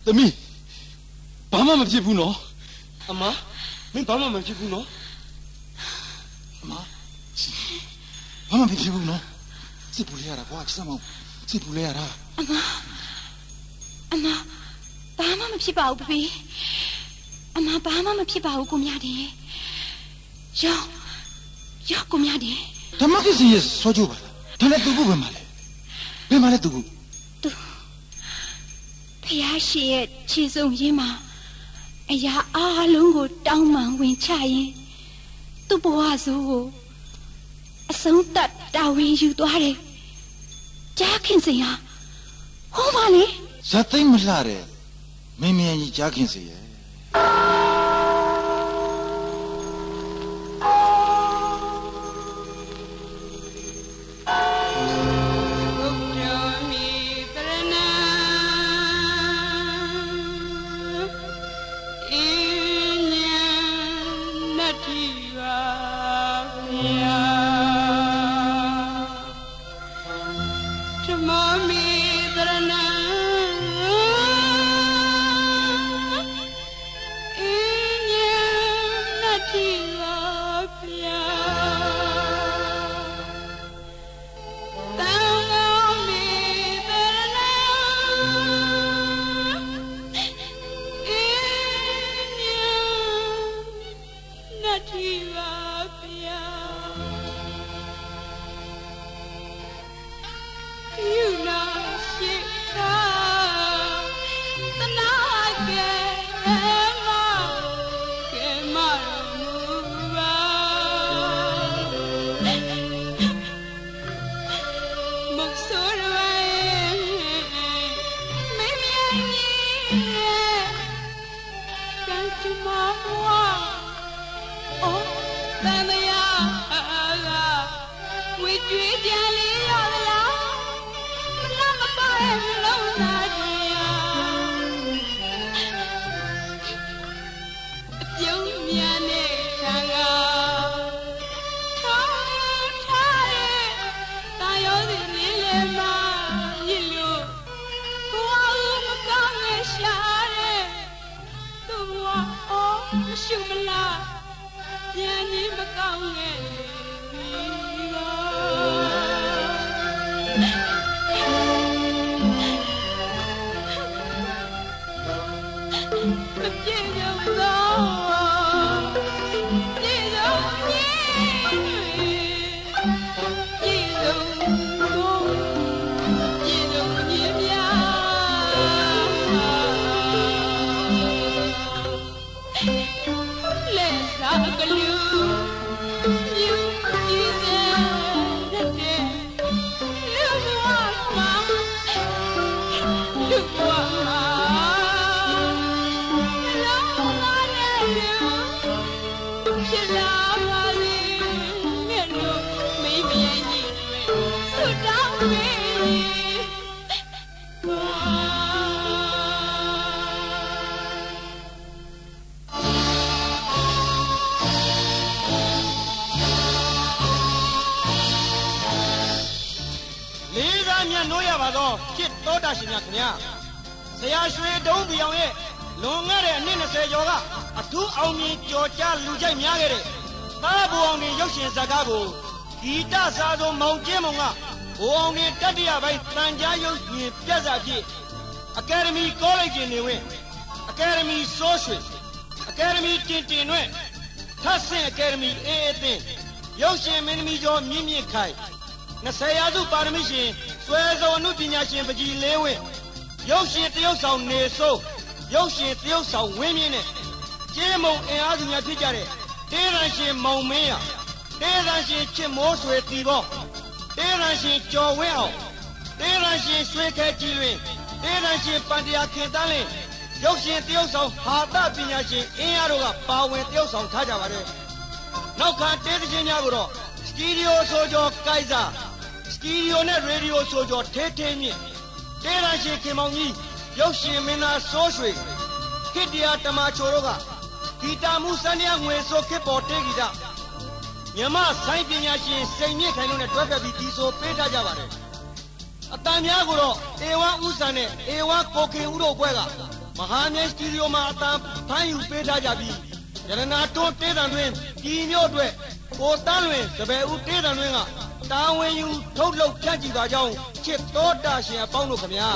[SPEAKER 6] သမီးဘာမှမ
[SPEAKER 11] ဖြစ်ဘူးနော်
[SPEAKER 8] အမမင်းဘာမှမဖြစ်ဘူးနော်
[SPEAKER 1] အမဘာမှမဖြစ်ဘူးနော်စစ်ပူလဲရတာကွာချစ်စမောင်စစ်ပူလဲရတာ
[SPEAKER 4] အမအမဘာမှမဖြစ်ပါဘူးပပီအမဘာမှမဖြစ်ပါဘူးကိုမြတယ်ရောရောကိုမြတယ်
[SPEAKER 1] ဓမ္မကိစီရဲ့ဆွဲကြပါလားဒါနဲ့သူ့ဘယ်မှာလဲဘယ်မှာလဲသူ့
[SPEAKER 4] ဖះရှိရဲ့ခြေစုံရင်းမှာအရာအားလုံးကို တောင်းပန်ဝင်ချရင်သူ့ဘဝစိုးကိုအဆုံးသတ်တာဝန်ယူသွားတယ်ကြားခင်စင်ဟာဟောပါလေ
[SPEAKER 1] ဇတ်သိမ့်မလှတဲ့မင်းမြန်ကြီးကြားခင်စီရဲ့
[SPEAKER 8] ခင်ဗျာဆရာရွှေတုံးပြောင်ရဲ့လွန်ခဲ့တဲ့အနှစ်20ကျော်ကအထူးအောင်မြင်ကြော်ကြားလူကြိုက်များခဲ့တဲ့သာဘူအောင်တွင်ရုပ်ရှင်ဇာတ်ကားကိုဂီတစာသောမောင်ကျင်းမုံကဘူအောင်တွင်တတိယပိုင်းတန်ကြားရုပ်ရှင်ပြတ်စာဖြစ်အကယ်ဒမီကောလိပ်ကျင်နေဝင်အကယ်ဒမီစိုးရွှေအကယ်ဒမီတင်တင်တွင်ထပ်ဆင့်အကယ်ဒမီအေးအေးသိန်းရုပ်ရှင်မင်းသမီးကျော်မြင့်မြင့်ခိုင်20ရာစုပါရမီရှင်ဆွဲစုံအမှုပညာရှင်ပကြီးလေးဝင်း ရုပ်ရှင်တရုပ်ဆောင်နေစိုးရုပ်ရှင်တရုပ်ဆောင်ဝင်းမြင့်နဲ့ကျင်းမုံအင်အားစုများဖြစ်ကြတဲ့တေးရန်ရှင်မောင်မင်းရတေးရန်ရှင်ချစ်မိုးဆွေတီဘောတေးရန်ရှင်ကျော်ဝင်းအောင်တေးရန်ရှင်ရွှေခဲကြီးလွင်တေးရန်ရှင်ပန်တရာခင်တန်းလင်းရုပ်ရှင်တရုပ်ဆောင်ဟာတပညာရှင်အင်းရတို့ကပါဝင်တရုပ်ဆောင်ထားကြပါတယ်နောက်ခံတေးသချင်းများကိုတော့စတီဒီယိုဆိုကျော်ကိုက်စာစတီဒီယိုနဲ့ရေဒီယိုဆိုကျော်ထဲထဲမြင့် တေးရန်ရှင်ခင်မောင်ကြီးရုပ်ရှင်မင်းသားစိုးရွှေခိတ္တရာတမချိုတို့ကဂီတာမှုစံရငွေဆိုခေပေါ်တေးဂီတမြမဆိုင်ပညာရှင်စိန်မြင့်ခိုင်တို့နဲ့တွဲဖက်ပြီးတီဆိုပေးထားကြပါတယ်အတန်များကိုတော့အေဝါဥစံနဲ့အေဝါကိုခင်ဦးတို့ဘွဲကမဟာမြိုင်စတူဒီယိုမှာအတန်ဖမ်းယူပေးထားကြပြီးရတနာတွန်းတေးတံတွင်ပြည်မျိုးအတွက်ကိုတန်းလွင်တပည့်ဦးတေးတံတွင်က တာဝန်ယူထုတ်လုပ်ဖြန့်ကြည့်ပါကြောင်းချစ်တော်တာရှင်အပေါင်းတို့ခမညာ